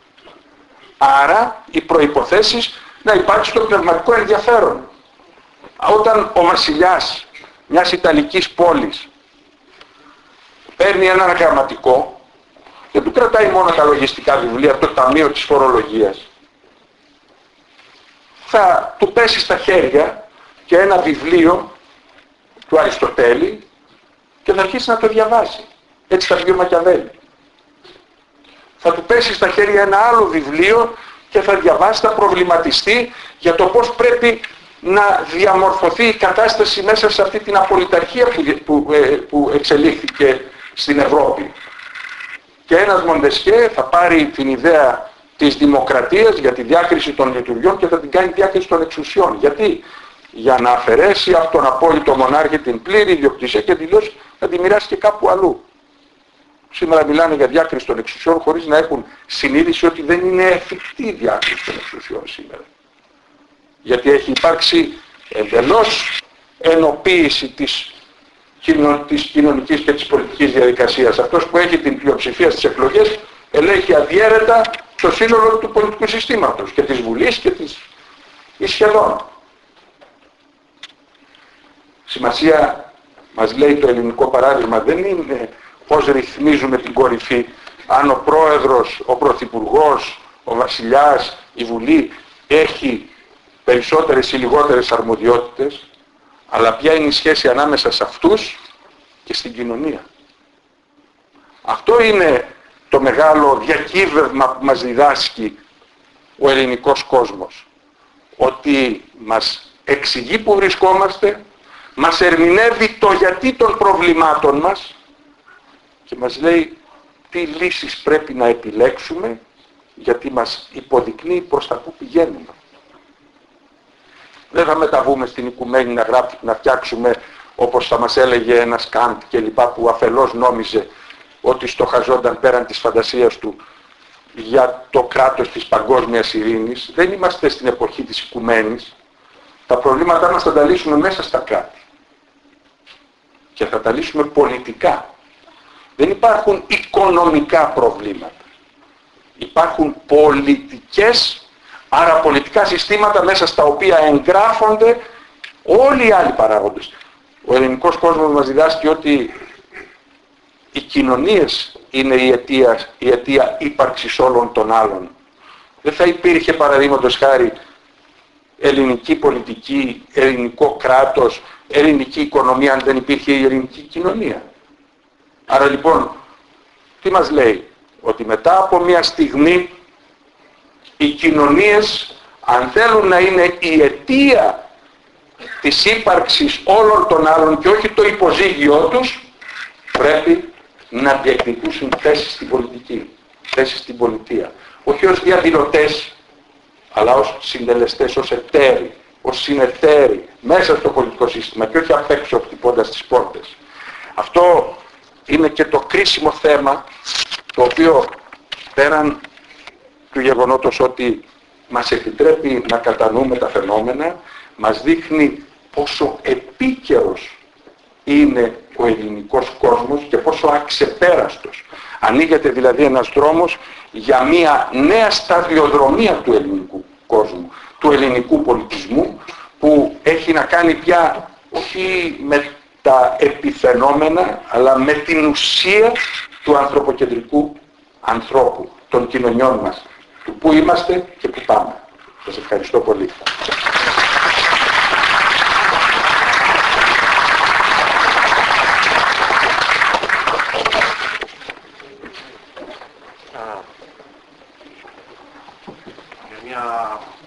άρα οι προϋποθέσεις να υπάρξει το πνευματικό ενδιαφέρον. Όταν ο βασιλιάς μιας Ιταλικής πόλης παίρνει ένα γραμματικό, δεν του κρατάει μόνο τα λογιστικά βιβλία, το ταμείο της φορολογίας. Θα του πέσει στα χέρια και ένα βιβλίο του Αριστοτέλη και θα αρχίσει να το διαβάσει. Έτσι θα βγει ο Μακιαβέλη. Θα του πέσει στα χέρια ένα άλλο βιβλίο και θα διαβάσει, θα προβληματιστεί για το πώς πρέπει να διαμορφωθεί η κατάσταση μέσα σε αυτή την απολυταρχία που, που, ε, που εξελίχθηκε στην Ευρώπη. Και ένας Μοντεσκέ θα πάρει την ιδέα της δημοκρατίας για τη διάκριση των λειτουργιών και θα την κάνει διάκριση των εξουσιών. Γιατί; Για να αφαιρέσει από τον απόλυτο μονάρχη την πλήρη ιδιοκτησία και τελειώς να τη μοιράσει και κάπου αλλού. Σήμερα μιλάνε για διάκριση των εξουσιών χωρίς να έχουν συνείδηση ότι δεν είναι εφικτή η διάκριση των εξουσιών σήμερα. Γιατί έχει υπάρξει εντελώς ενοποίηση της, της κοινωνικής και της πολιτικής διαδικασίας. Αυτός που έχει την πλειοψηφία στις εκλογές ελέγχει αδιέρετα το σύνολο του πολιτικού συστήματος και της Βουλής και της σχεδόν. Σημασία μας λέει το ελληνικό παράδειγμα δεν είναι πώς ρυθμίζουμε την κορυφή αν ο πρόεδρος, ο πρωθυπουργός, ο βασιλιάς, η Βουλή έχει περισσότερες ή λιγότερες αρμοδιότητες αλλά ποια είναι η σχέση ανάμεσα σε αυτούς και στην κοινωνία. Αυτό είναι το μεγάλο διακύβευμα που μας διδάσκει ο ελληνικός κόσμος. Ότι μας εξηγεί που βρισκόμαστε, μας ερμηνεύει το γιατί των προβλημάτων μας και μας λέει τι λύσεις πρέπει να επιλέξουμε γιατί μας υποδεικνύει προς τα που πηγαίνουμε. Δεν θα μεταβούμε στην οικουμένη να, γράψουμε, να φτιάξουμε όπως θα μας έλεγε ένας Καντ και λοιπά που αφελώς νόμιζε ότι στοχαζόταν πέραν της φαντασίας του για το κράτος της παγκόσμιας ειρήνης. Δεν είμαστε στην εποχή της οικουμένης. Τα προβλήματά μας θα τα λύσουμε μέσα στα κράτη. Και θα τα λύσουμε πολιτικά. Δεν υπάρχουν οικονομικά προβλήματα. Υπάρχουν πολιτικές, άρα πολιτικά συστήματα μέσα στα οποία εγγράφονται όλοι οι άλλοι παράγοντες. Ο ελληνικός κόσμος μας διδάσκει ότι οι κοινωνίες είναι η αιτία, η αιτία ύπαρξης όλων των άλλων. Δεν θα υπήρχε παραδείγματος χάρη ελληνική πολιτική, ελληνικό κράτος, ελληνική οικονομία αν δεν υπήρχε η ελληνική κοινωνία. Άρα λοιπόν, τι μας λέει, ότι μετά από μια στιγμή οι κοινωνίες αν θέλουν να είναι η αιτία της ύπαρξης όλων των άλλων και όχι το υποζύγιο τους, πρέπει να διεκδικούσουν θέσεις στην πολιτική, θέσεις στην πολιτεία. Όχι ως διαδηλωτές, αλλά ως συντελεστές, ως εταίροι, ως συνεταίροι μέσα στο πολιτικό σύστημα και όχι απ' έξω χτυπώντας τις πόρτες. Αυτό είναι και το κρίσιμο θέμα το οποίο πέραν του γεγονότος ότι μας επιτρέπει να κατανοούμε τα φαινόμενα, μας δείχνει πόσο επίκαιρος είναι ο ελληνικός κόσμος και πόσο αξεπέραστος. Ανοίγεται δηλαδή ένας δρόμος για μια νέα σταδιοδρομία του ελληνικού κόσμου, του ελληνικού πολιτισμού που έχει να κάνει πια όχι με τα επιφαινόμενα αλλά με την ουσία του ανθρωποκεντρικού ανθρώπου, των κοινωνιών μας, του που είμαστε και που πάμε. Σας ευχαριστώ πολύ.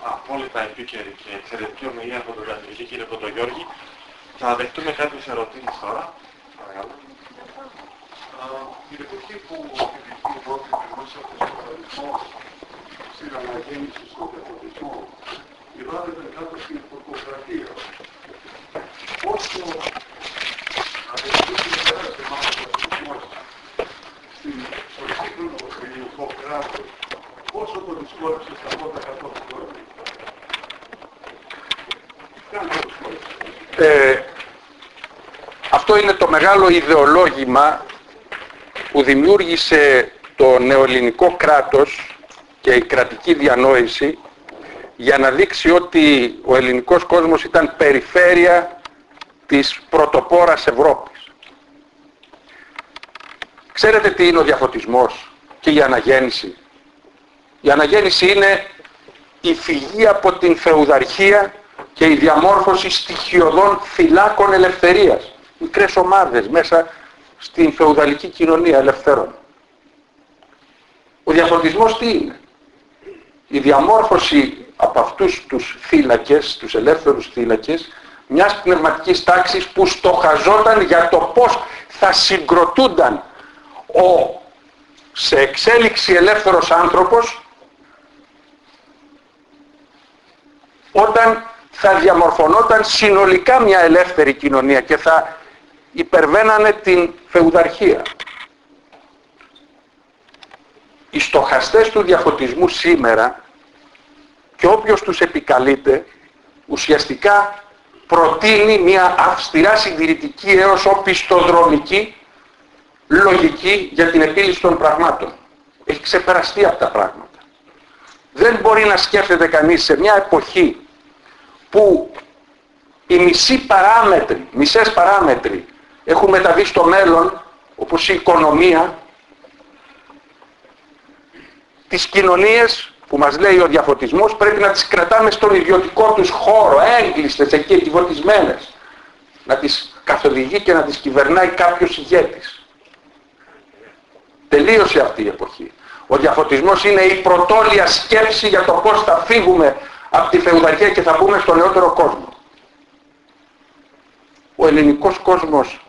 απόλυτα επίκαιρη και εξαιρετική ομιλία από τον καθηγητή κύριο Κοντογιώργη. Θα δεχτούμε κάποιες ερωτήσεις τώρα. Παρακαλώ. Την εποχή που η Ευρώπη περνούσε από τον καθολισμό στην αναγέννηση στον καθολισμό, λιβάνεται κάτω στην υποκοκρατία. Πόσο αδελφούς είναι πέρασε μάλλον ο καθολισμός στο σύγχρονο ελληνικό κράτος, πόσο το δυσκόλεψε στα πρώτα 100 χρόνια. Ε, αυτό είναι το μεγάλο ιδεολόγημα που δημιούργησε το νεοελληνικό κράτος και η κρατική διανόηση για να δείξει ότι ο ελληνικός κόσμος ήταν περιφέρεια της πρωτοπόρας Ευρώπης. Ξέρετε τι είναι ο διαφωτισμός και η αναγέννηση. Η αναγέννηση είναι η φυγή από την φεουδαρχία και η διαμόρφωση στοιχειωδών φυλάκων ελευθερίας. Μικρές ομάδες μέσα στην φεουδαλική κοινωνία ελευθερών. Ο διαφωτισμός τι είναι; Η διαμόρφωση από αυτούς τους θύλακες, τους ελεύθερους θύλακες, μιας πνευματικής τάξης που στοχαζόταν για το πώς θα συγκροτούνταν ο σε εξέλιξη ελεύθερος άνθρωπος όταν θα διαμορφωνόταν συνολικά μια ελεύθερη κοινωνία και θα υπερβαίνανε την φεουδαρχία. Οι στοχαστές του διαφωτισμού σήμερα και όποιος τους επικαλείται ουσιαστικά προτείνει μια αυστηρά συντηρητική έως οπισθοδρομική λογική για την επίλυση των πραγμάτων. Έχει ξεπεραστεί από τα πράγματα. Δεν μπορεί να σκέφτεται κανείς σε μια εποχή που οι μισοί παράμετροι, μισές παράμετροι έχουν μεταβεί στο μέλλον, όπως η οικονομία, τις κοινωνίες που μας λέει ο διαφωτισμός πρέπει να τις κρατάμε στον ιδιωτικό τους χώρο, έγκλειστες εκεί εκκιβωτισμένες. Να τις καθοδηγεί και να τις κυβερνάει κάποιος ηγέτης. Τελείωσε αυτή η εποχή. Ο διαφωτισμός είναι η πρωτόλια σκέψη για το πώς θα φύγουμε από τη φεουδαρχία και θα μπούμε στο νεότερο κόσμο. Ο ελληνικός κόσμος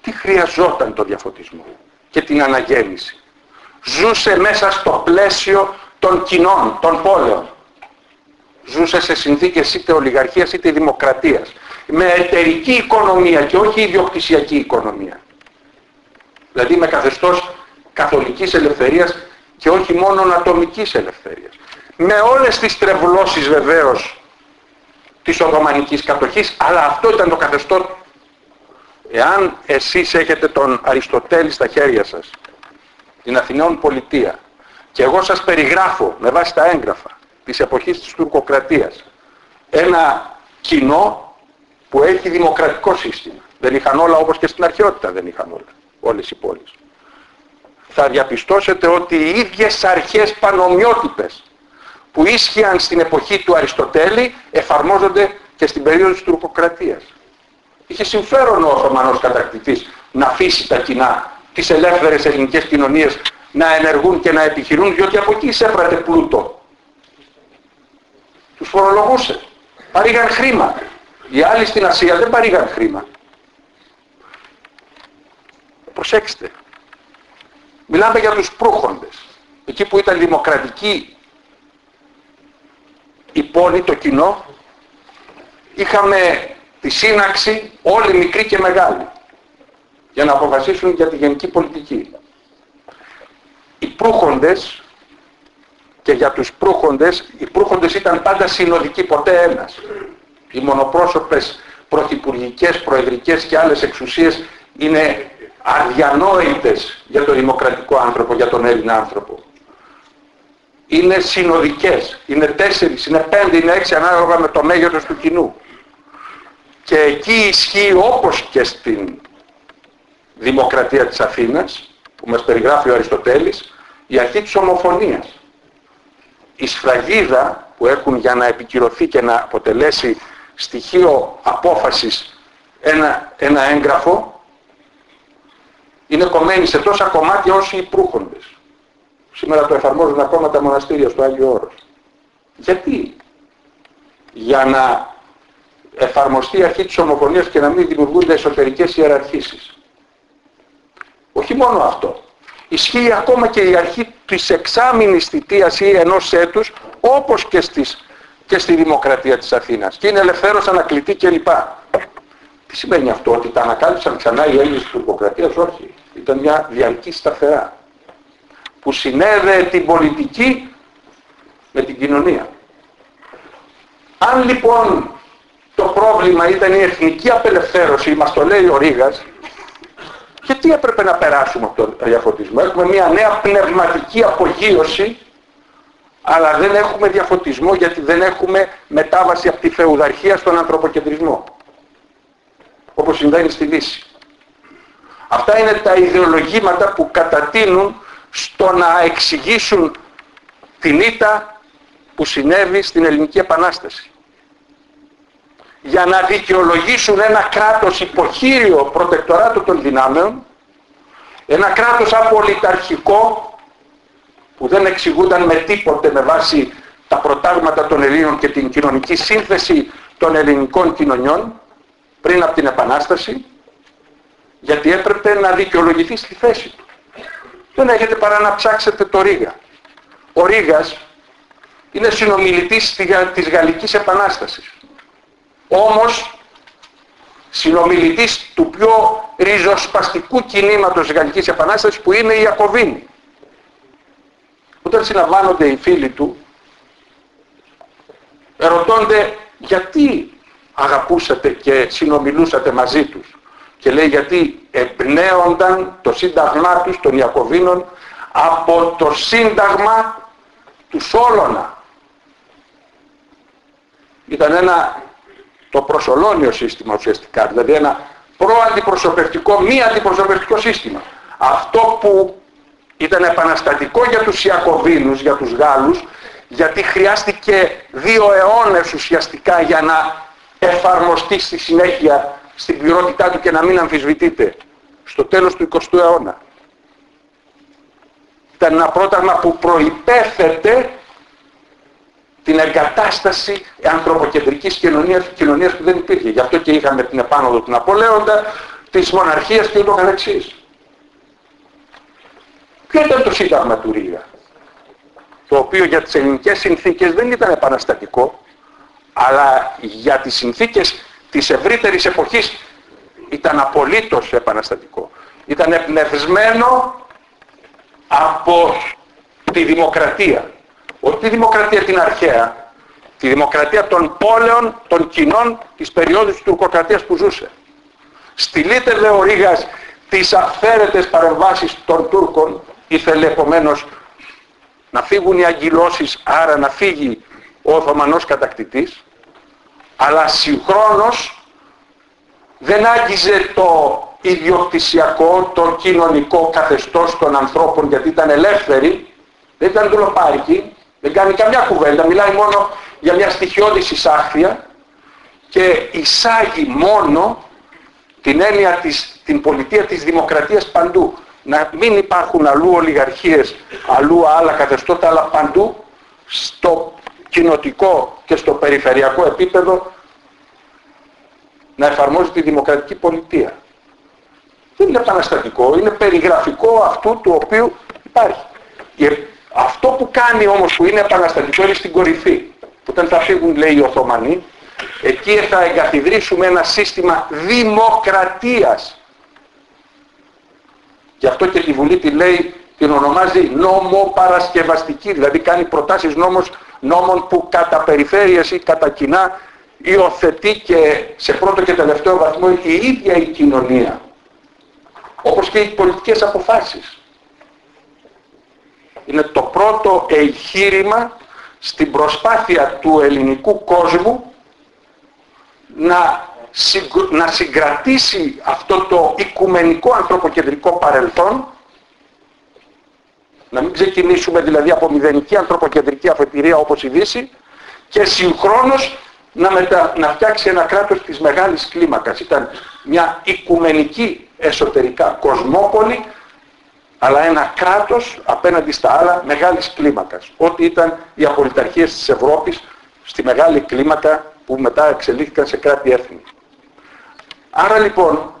τι χρειαζόταν το διαφωτισμό και την αναγέννηση. Ζούσε μέσα στο πλαίσιο των κοινών, των πόλεων. Ζούσε σε συνθήκες είτε ολιγαρχίας είτε δημοκρατίας. Με εταιρική οικονομία και όχι ιδιοκτησιακή οικονομία. Δηλαδή με καθεστώς καθολικής ελευθερίας και όχι μόνο ατομικής ελευθερίας. Με όλες τις τρευλώσεις βεβαίως της Οθωμανικής κατοχής, αλλά αυτό ήταν το καθεστώς. Εάν εσείς έχετε τον Αριστοτέλη στα χέρια σας, την Αθηναίων πολιτεία, και εγώ σας περιγράφω με βάση τα έγγραφα της εποχής της τουρκοκρατίας ένα κοινό που έχει δημοκρατικό σύστημα. Δεν είχαν όλα όπως και στην αρχαιότητα δεν είχαν όλα, όλες οι πόλεις θα διαπιστώσετε ότι οι ίδιες αρχές πανομοιότυπες που ίσχυαν στην εποχή του Αριστοτέλη εφαρμόζονται και στην περίοδο της τουρκοκρατίας. Είχε συμφέρον ο Οθωμανός κατακτητής να αφήσει τα κοινά, τις ελεύθερες ελληνικές κοινωνίες να ενεργούν και να επιχειρούν, διότι από εκεί εισέφρατε πλούτο. Τους φορολογούσε. Παρήγαν χρήμα. Οι άλλοι στην Ασία δεν παρήγαν χρήμα. Προσέξτε. Μιλάμε για τους προύχοντες. Εκεί που ήταν δημοκρατική η πόλη, το κοινό, είχαμε τη σύναξη όλοι μικροί και μεγάλοι για να αποφασίσουν για τη γενική πολιτική. Οι προύχοντες και για τους προύχοντες, οι προύχοντες ήταν πάντα συνοδικοί, ποτέ ένας. Οι μονοπρόσωπες πρωθυπουργικές, προεδρικές και άλλες εξουσίες είναι αδιανόητες για τον δημοκρατικό άνθρωπο, για τον Έλληνα άνθρωπο. Είναι συνοδικές, είναι τέσσερις, είναι πέντε, είναι έξι ανάλογα με το μέγεθος του κοινού. Και εκεί ισχύει όπως και στην δημοκρατία της Αθήνας, που μας περιγράφει ο Αριστοτέλης, η αρχή της ομοφωνίας. Η σφραγίδα που έχουν για να επικυρωθεί και να αποτελέσει στοιχείο απόφασης ένα, ένα έγγραφο, είναι κομμένοι σε τόσα κομμάτια όσοι οι προύχοντες. Σήμερα το εφαρμόζουν ακόμα τα μοναστήρια στο Άγιο Όρος. Γιατί; Για να εφαρμοστεί η αρχή της ομοφωνίας και να μην δημιουργούνται εσωτερικές ιεραρχήσεις. Όχι μόνο αυτό. Ισχύει ακόμα και η αρχή της εξάμηνης θητείας ή ενός έτους όπως και, στις, και στη δημοκρατία της Αθήνας. Και είναι ελευθέρως ανακλητή κλπ. Τι σημαίνει αυτό, ότι τα ανακάλυψαν ξανά οι Έλληνες της τουρκοκρατίας, όχι. Ήταν μια διαρκή σταθερά που συνέδεε την πολιτική με την κοινωνία. Αν λοιπόν το πρόβλημα ήταν η εθνική απελευθέρωση, μας το λέει ο Ρήγας, γιατί έπρεπε να περάσουμε από τον διαφωτισμό; Έχουμε μια νέα πνευματική απογείωση, αλλά δεν έχουμε διαφωτισμό γιατί δεν έχουμε μετάβαση από τη φεουδαρχία στον ανθρωποκεντρισμό όπως συμβαίνει στη Δύση. Αυτά είναι τα ιδεολογήματα που κατατείνουν στο να εξηγήσουν την ήττα που συνέβη στην Ελληνική Επανάσταση. Για να δικαιολογήσουν ένα κράτος υποχείριο προτεκτοράτου των δυνάμεων, ένα κράτος απολυταρχικό που δεν εξηγούνταν με τίποτε με βάση τα προτάγματα των Ελλήνων και την κοινωνική σύνθεση των ελληνικών κοινωνιών, πριν από την Επανάσταση γιατί έπρεπε να δικαιολογηθεί στη θέση του. Δεν έχετε παρά να ψάξετε το Ρίγα. Ο Ρίγας είναι συνομιλητής της Γαλλικής Επανάστασης. Όμως συνομιλητής του πιο ριζοσπαστικού κινήματος της Γαλλικής Επανάστασης που είναι η Ιακωβίνη. Όταν συναντώνται οι φίλοι του ερωτώνται γιατί αγαπούσατε και συνομιλούσατε μαζί τους; Και λέει γιατί εμπνέονταν το σύνταγμά τους των Ιακωβίνων από το σύνταγμα του Σόλωνα. Ήταν ένα το προσωλώνιο σύστημα ουσιαστικά, δηλαδή ένα προαντιπροσωπευτικό, μη αντιπροσωπευτικό σύστημα. Αυτό που ήταν επαναστατικό για τους Ιακωβίνους, για τους Γάλλους, γιατί χρειάστηκε δύο αιώνες ουσιαστικά για να εφαρμοστεί στη συνέχεια στην πληρότητά του και να μην αμφισβητείται στο τέλος του 20ου αιώνα. Ήταν ένα πρόταγμα που προϋπέθεται την εγκατάσταση ανθρωποκεντρικής κοινωνίας, κοινωνίας που δεν υπήρχε. Γι' αυτό και είχαμε την επάνωδο του Ναπολέοντα, της μοναρχίας και ούτω καθεξής. Ποιο ήταν το σύνταγμα του Ρίγα, το οποίο για τις ελληνικές συνθήκες δεν ήταν επαναστατικό, αλλά για τις συνθήκες της ευρύτερης εποχής ήταν απολύτως επαναστατικό. Ήταν εμπνευσμένο από τη δημοκρατία. Όχι τη δημοκρατία την αρχαία, τη δημοκρατία των πόλεων, των κοινών της περίοδου της τουρκοκρατίας που ζούσε. Στυλίτε δε ο Ρήγας τις αυθαίρετες παρεμβάσεις των Τούρκων, ήθελε επομένως να φύγουν οι αγγυλώσεις, άρα να φύγει ο Οθωμανός κατακτητής, αλλά συγχρόνως δεν άγγιζε το ιδιοκτησιακό, το κοινωνικό καθεστώς των ανθρώπων γιατί ήταν ελεύθεροι, δεν ήταν δουλοπάρικοι, δεν κάνει καμιά κουβέντα, μιλάει μόνο για μια στοιχειώδης εισάχθεια και εισάγει μόνο την έννοια της, την πολιτεία της δημοκρατίας παντού. Να μην υπάρχουν αλλού ολιγαρχίες, αλλού άλλα καθεστώτα, αλλά παντού στο κοινοτικό και στο περιφερειακό επίπεδο να εφαρμόζει τη δημοκρατική πολιτεία. Δεν είναι επαναστατικό, είναι περιγραφικό αυτού του οποίου υπάρχει. Αυτό που κάνει όμως που είναι επαναστατικό είναι στην κορυφή. Όταν θα φύγουν λέει οι Οθωμανοί, εκεί θα εγκαθιδρύσουμε ένα σύστημα δημοκρατίας. Γι' αυτό και τη Βουλή τη λέει, την ονομάζει νομοπαρασκευαστική, δηλαδή κάνει προτάσεις νόμος, νόμων που κατά περιφέρειες ή κατά κοινά υιοθετεί και σε πρώτο και τελευταίο βαθμό η ίδια η κοινωνία. Όπως και οι πολιτικές αποφάσεις είναι το πρώτο εγχείρημα στην προσπάθεια του ελληνικού κόσμου να, να συγκρατήσει αυτό το οικουμενικό ανθρωποκεντρικό παρελθόν να μην ξεκινήσουμε δηλαδή από μηδενική ανθρωποκεντρική αφετηρία όπως η Δύση και συγχρόνως να, μετα... να φτιάξει ένα κράτος της μεγάλης κλίμακας. Ήταν μια οικουμενική εσωτερικά κοσμόπολη αλλά ένα κράτος απέναντι στα άλλα μεγάλης κλίμακας. Ό,τι ήταν οι απολυταρχίες της Ευρώπης στη μεγάλη κλίμακα που μετά εξελίχθηκαν σε κράτη έθνη. Άρα λοιπόν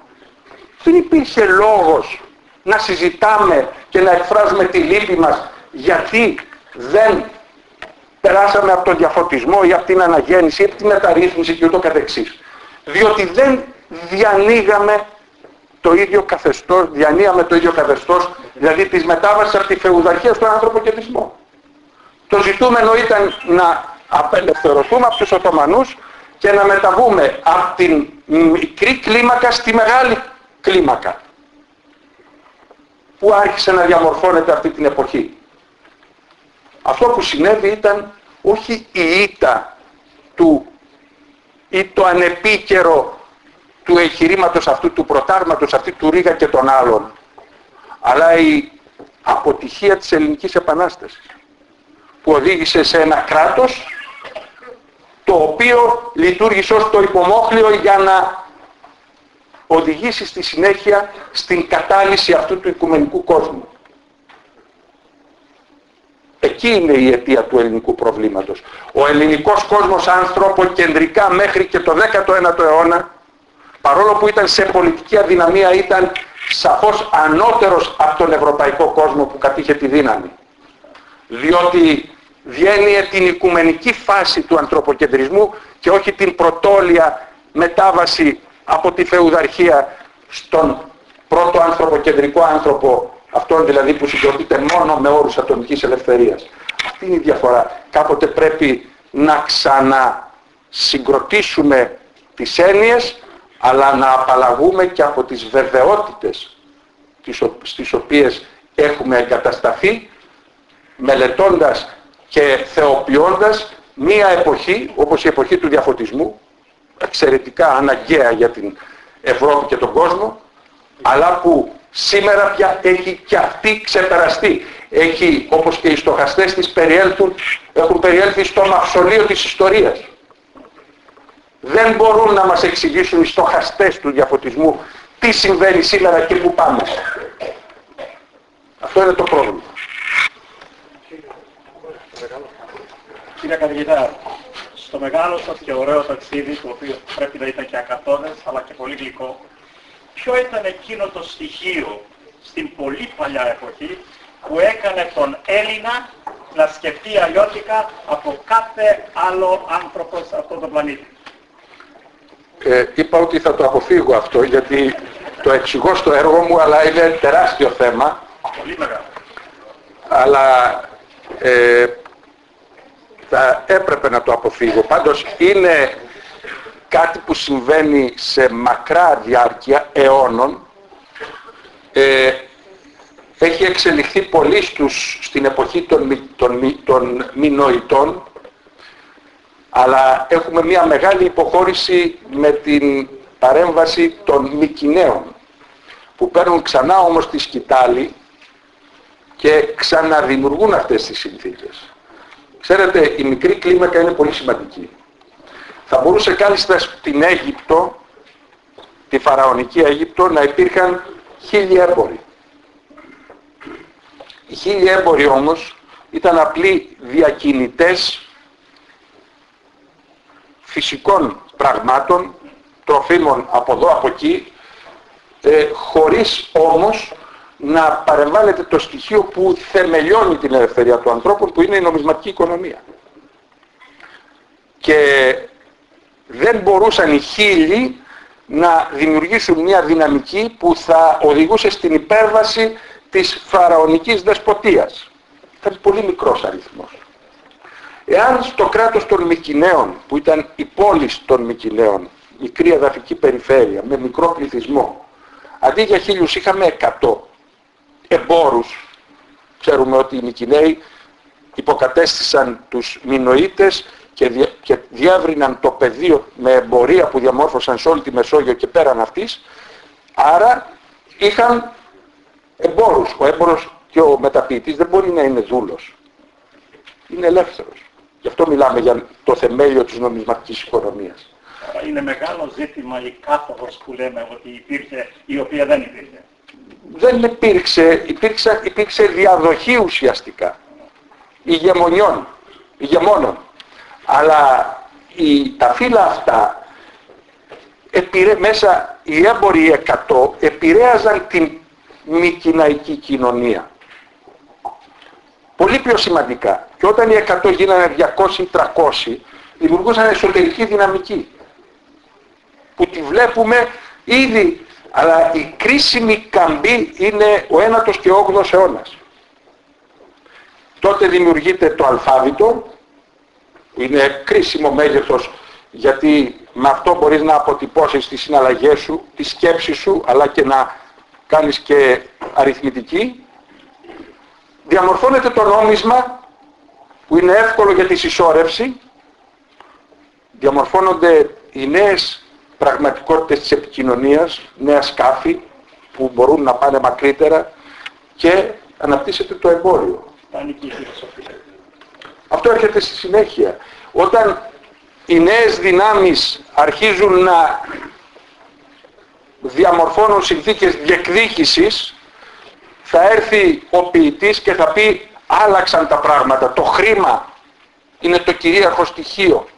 δεν υπήρχε λόγος να συζητάμε και να εκφράζουμε τη λύπη μας γιατί δεν περάσαμε από τον διαφωτισμό ή από την αναγέννηση ή από τη μεταρρύθμιση και ούτω καθεξής. Διότι δεν διανοίγαμε το ίδιο καθεστώς, διανύαμε το ίδιο καθεστώς, δηλαδή της μετάβασης από τη φεουδαρχία στον ανθρωποκεντρισμό. Το ζητούμενο ήταν να απελευθερωθούμε από τους Οθωμανούς και να μεταβούμε από την μικρή κλίμακα στη μεγάλη κλίμακα που άρχισε να διαμορφώνεται αυτή την εποχή. Αυτό που συνέβη ήταν όχι η ήττα του ή το ανεπίκαιρο του εγχειρήματος αυτού, του προτάρματος αυτού του Ρίγα και των άλλων, αλλά η αποτυχία της ελληνικής επανάστασης, που οδήγησε σε ένα κράτος το οποίο λειτουργήσε ως το υπομόχλιο για να οδηγήσει στη συνέχεια στην κατάλυση αυτού του οικουμενικού κόσμου. Εκεί είναι η αιτία του ελληνικού προβλήματος. Ο ελληνικός κόσμος ανθρωποκεντρικά μέχρι και το 19ο αιώνα παρόλο που ήταν σε πολιτική αδυναμία ήταν σαφώς ανώτερος από τον ευρωπαϊκό κόσμο που κατήχε τη δύναμη. Διότι διένυε την οικουμενική φάση του ανθρωποκεντρισμού και όχι την πρωτόλια μετάβαση από τη φεουδαρχία στον πρώτο ανθρωποκεντρικό άνθρωπο, αυτόν δηλαδή που συγκροτείται μόνο με όρους ατομικής ελευθερίας. Αυτή είναι η διαφορά. Κάποτε πρέπει να ξανασυγκροτήσουμε τις έννοιες αλλά να απαλλαγούμε και από τις βεβαιότητες στις οποίες έχουμε εγκατασταθεί μελετώντας και θεοποιώντας μία εποχή όπως η εποχή του διαφωτισμού εξαιρετικά αναγκαία για την Ευρώπη και τον κόσμο αλλά που σήμερα πια έχει και αυτή ξεπεραστεί. Έχει, όπως και οι στοχαστές της περιέλθουν, έχουν περιέλθει στο μαυσολείο της ιστορίας. Δεν μπορούν να μας εξηγήσουν οι στοχαστές του διαφωτισμού τι συμβαίνει σήμερα και πού πάμε. Αυτό είναι το πρόβλημα. Κύριε καθηγητά, στο μεγάλο σας και ωραίο ταξίδι, το οποίο πρέπει να ήταν και ακατόδες, αλλά και πολύ γλυκό, ποιο ήταν εκείνο το στοιχείο στην πολύ παλιά εποχή που έκανε τον Έλληνα να σκεφτεί αλλιώτικα από κάθε άλλο άνθρωπο σε αυτόν τον πλανήτη; Ε, είπα ότι θα το αποφύγω αυτό γιατί το εξηγώ στο έργο μου αλλά είναι τεράστιο θέμα. Πολύ μεγάλο. Αλλά ε, θα έπρεπε να το αποφύγω. Πάντως είναι κάτι που συμβαίνει σε μακρά διάρκεια αιώνων ε, έχει εξελιχθεί πολύ στους, στην εποχή των, των, των μηνοητών αλλά έχουμε μια μεγάλη υποχώρηση με την παρέμβαση των Μικυναίων που παίρνουν ξανά όμως τη σκητάλη και ξαναδημιουργούν αυτές τις συνθήκες. Ξέρετε, η μικρή κλίμακα είναι πολύ σημαντική. Θα μπορούσε κάλλιστα στην Αίγυπτο, τη φαραωνική Αίγυπτο, να υπήρχαν χίλιοι έμποροι. Οι χίλιοι έμποροι όμως ήταν απλοί διακινητές φυσικών πραγμάτων, τροφίμων από εδώ από εκεί, ε, χωρίς όμως να παρεμβάλλεται το στοιχείο που θεμελιώνει την ελευθερία του ανθρώπου που είναι η νομισματική οικονομία. Και δεν μπορούσαν οι χίλιοι να δημιουργήσουν μια δυναμική που θα οδηγούσε στην υπέρβαση της φαραωνικής δεσποτείας. Ήταν πολύ μικρός αριθμός. Εάν στο κράτος των Μικυναίων, που ήταν η πόλη των Μικυναίων, μικρή εδαφική περιφέρεια, με μικρό πληθυσμό, αντί για χίλιους είχαμε εκατό εμπόρους, ξέρουμε ότι οι Μικυναίοι υποκατέστησαν τους Μινοίτες και, και διεύρυναν το πεδίο με εμπορία που διαμόρφωσαν σε όλη τη Μεσόγειο και πέραν αυτής, άρα είχαν εμπόρους. Ο έμπορος και ο μεταποιητής δεν μπορεί να είναι δούλος. Είναι ελεύθερος. Γι' αυτό μιλάμε για το θεμέλιο της νομισματικής οικονομίας. Είναι μεγάλο ζήτημα η κάθοδος που λέμε ότι υπήρχε, η οποία δεν υπήρχε. Δεν υπήρξε, υπήρξε, υπήρξε διαδοχή ουσιαστικά ηγεμονιών, ηγεμόνων. Αλλά η, τα φύλλα αυτά μέσα οι έμποροι 100 επηρέαζαν την μικυναϊκή κοινωνία. Πολύ πιο σημαντικά. Και όταν οι 100 γίνανε 200-300 δημιουργούσαν εσωτερική δυναμική. Που τη βλέπουμε ήδη, αλλά η κρίσιμη καμπή είναι ο ένατος και ο όγδος αιώνας. Τότε δημιουργείται το αλφάβητο, είναι κρίσιμο μέγεθος γιατί με αυτό μπορείς να αποτυπώσεις τις συναλλαγές σου, τη σκέψη σου, αλλά και να κάνεις και αριθμητική. Διαμορφώνεται το νόμισμα που είναι εύκολο για τη συσσόρευση. Διαμορφώνονται οι νέες πραγματικότητες της επικοινωνίας, νέα σκάφη που μπορούν να πάνε μακρύτερα και αναπτύσσεται το εμπόριο. Αυτό έρχεται στη συνέχεια. Όταν οι νέες δυνάμεις αρχίζουν να διαμορφώνουν συνθήκες διεκδίκησης, θα έρθει ο ποιητής και θα πει άλλαξαν τα πράγματα. Το χρήμα είναι το κυρίαρχο στοιχείο.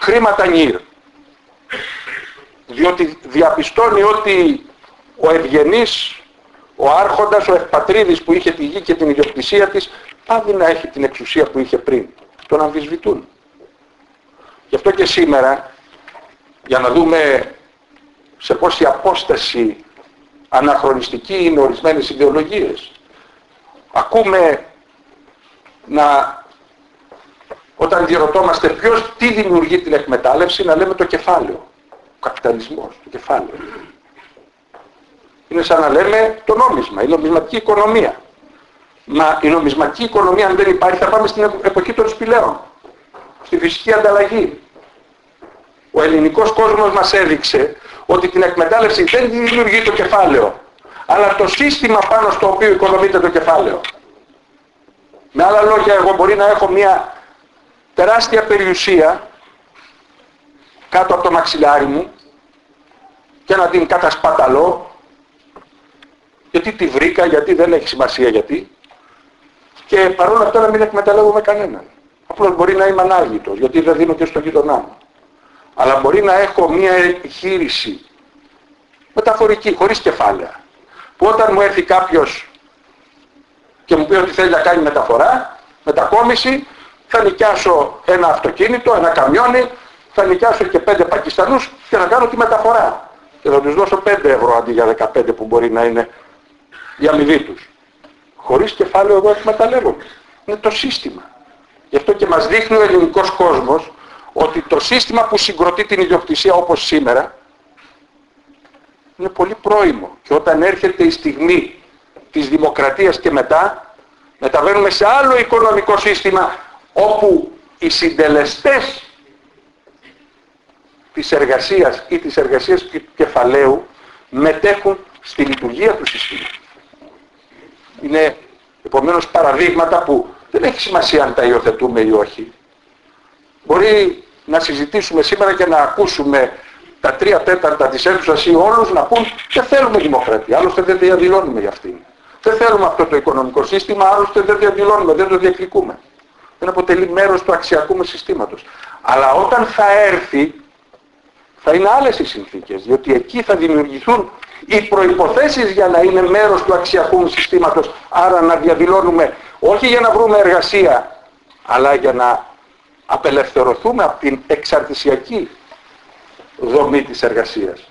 Χρήματα νύρ. Διότι διαπιστώνει ότι ο ευγενής, ο άρχοντας, ο ευπατρίδης που είχε τη γη και την ιδιοκτησία της πάβει να έχει την εξουσία που είχε πριν. Τον αμφισβητούν. Γι' αυτό και σήμερα, για να δούμε σε πόση απόσταση αναχρονιστική είναι ορισμένες ιδεολογίες. Ακούμε να, όταν διερωτώμαστε ποιος τι δημιουργεί την εκμετάλλευση, να λέμε το κεφάλαιο. καπιταλισμός, το κεφάλαιο. Είναι σαν να λέμε το νόμισμα, η νομισματική οικονομία. Μα η νομισματική οικονομία αν δεν υπάρχει θα πάμε στην εποχή των σπηλαίων. Στη φυσική ανταλλαγή. Ο ελληνικός κόσμος μας έδειξε ότι την εκμετάλλευση δεν δημιουργεί το κεφάλαιο, αλλά το σύστημα πάνω στο οποίο οικονομείται το κεφάλαιο. Με άλλα λόγια, εγώ μπορεί να έχω μια τεράστια περιουσία κάτω από το μαξιλάρι μου και να την κατασπαταλώ γιατί τη βρήκα, γιατί δεν έχει σημασία γιατί και παρόλα αυτά να μην εκμεταλλεύομαι κανέναν. Απλώς μπορεί να είμαι ανάγητος γιατί δεν δίνω και στο γείτονά μου. Αλλά μπορεί να έχω μια επιχείρηση μεταφορική, χωρίς κεφάλαια. Που όταν μου έρθει κάποιος και μου πει ότι θέλει να κάνει μεταφορά, μετακόμιση, θα νοικιάσω ένα αυτοκίνητο, ένα καμιόνι, θα νοικιάσω και πέντε Πακιστανούς και θα κάνω τη μεταφορά. Και θα τους δώσω 5 ευρώ αντί για 15 που μπορεί να είναι η αμοιβή τους. Χωρίς κεφάλαιο εγώ εκμεταλλεύομαι. Είναι το σύστημα. Γι' αυτό και μας δείχνει ο ελληνικός κόσμος ότι το σύστημα που συγκροτεί την ιδιοκτησία όπως σήμερα είναι πολύ πρόημο. Και όταν έρχεται η στιγμή της δημοκρατίας και μετά μεταβαίνουμε σε άλλο οικονομικό σύστημα όπου οι συντελεστές της εργασίας ή της εργασίας κεφαλαίου μετέχουν στη λειτουργία του συστήματος. Είναι επομένως παραδείγματα που δεν έχει σημασία αν τα υιοθετούμε ή όχι. Μπορεί να συζητήσουμε σήμερα και να ακούσουμε τα τρία τέταρτα της αίθουσας ή όλους να πούν δεν θέλουμε δημοκρατία, άλλωστε δεν διαδηλώνουμε για αυτήν. Δεν θέλουμε αυτό το οικονομικό σύστημα, άλλωστε δεν διαδηλώνουμε, δεν το διεκδικούμε. Δεν αποτελεί μέρος του αξιακού συστήματος. Αλλά όταν θα έρθει, θα είναι άλλες οι συνθήκες, διότι εκεί θα δημιουργηθούν οι προϋποθέσεις για να είναι μέρος του αξιακού συστήματος, άρα να διαδηλώνουμε όχι για να βρούμε εργασία, αλλά για να απελευθερωθούμε από την εξαρτησιακή δομή της εργασίας.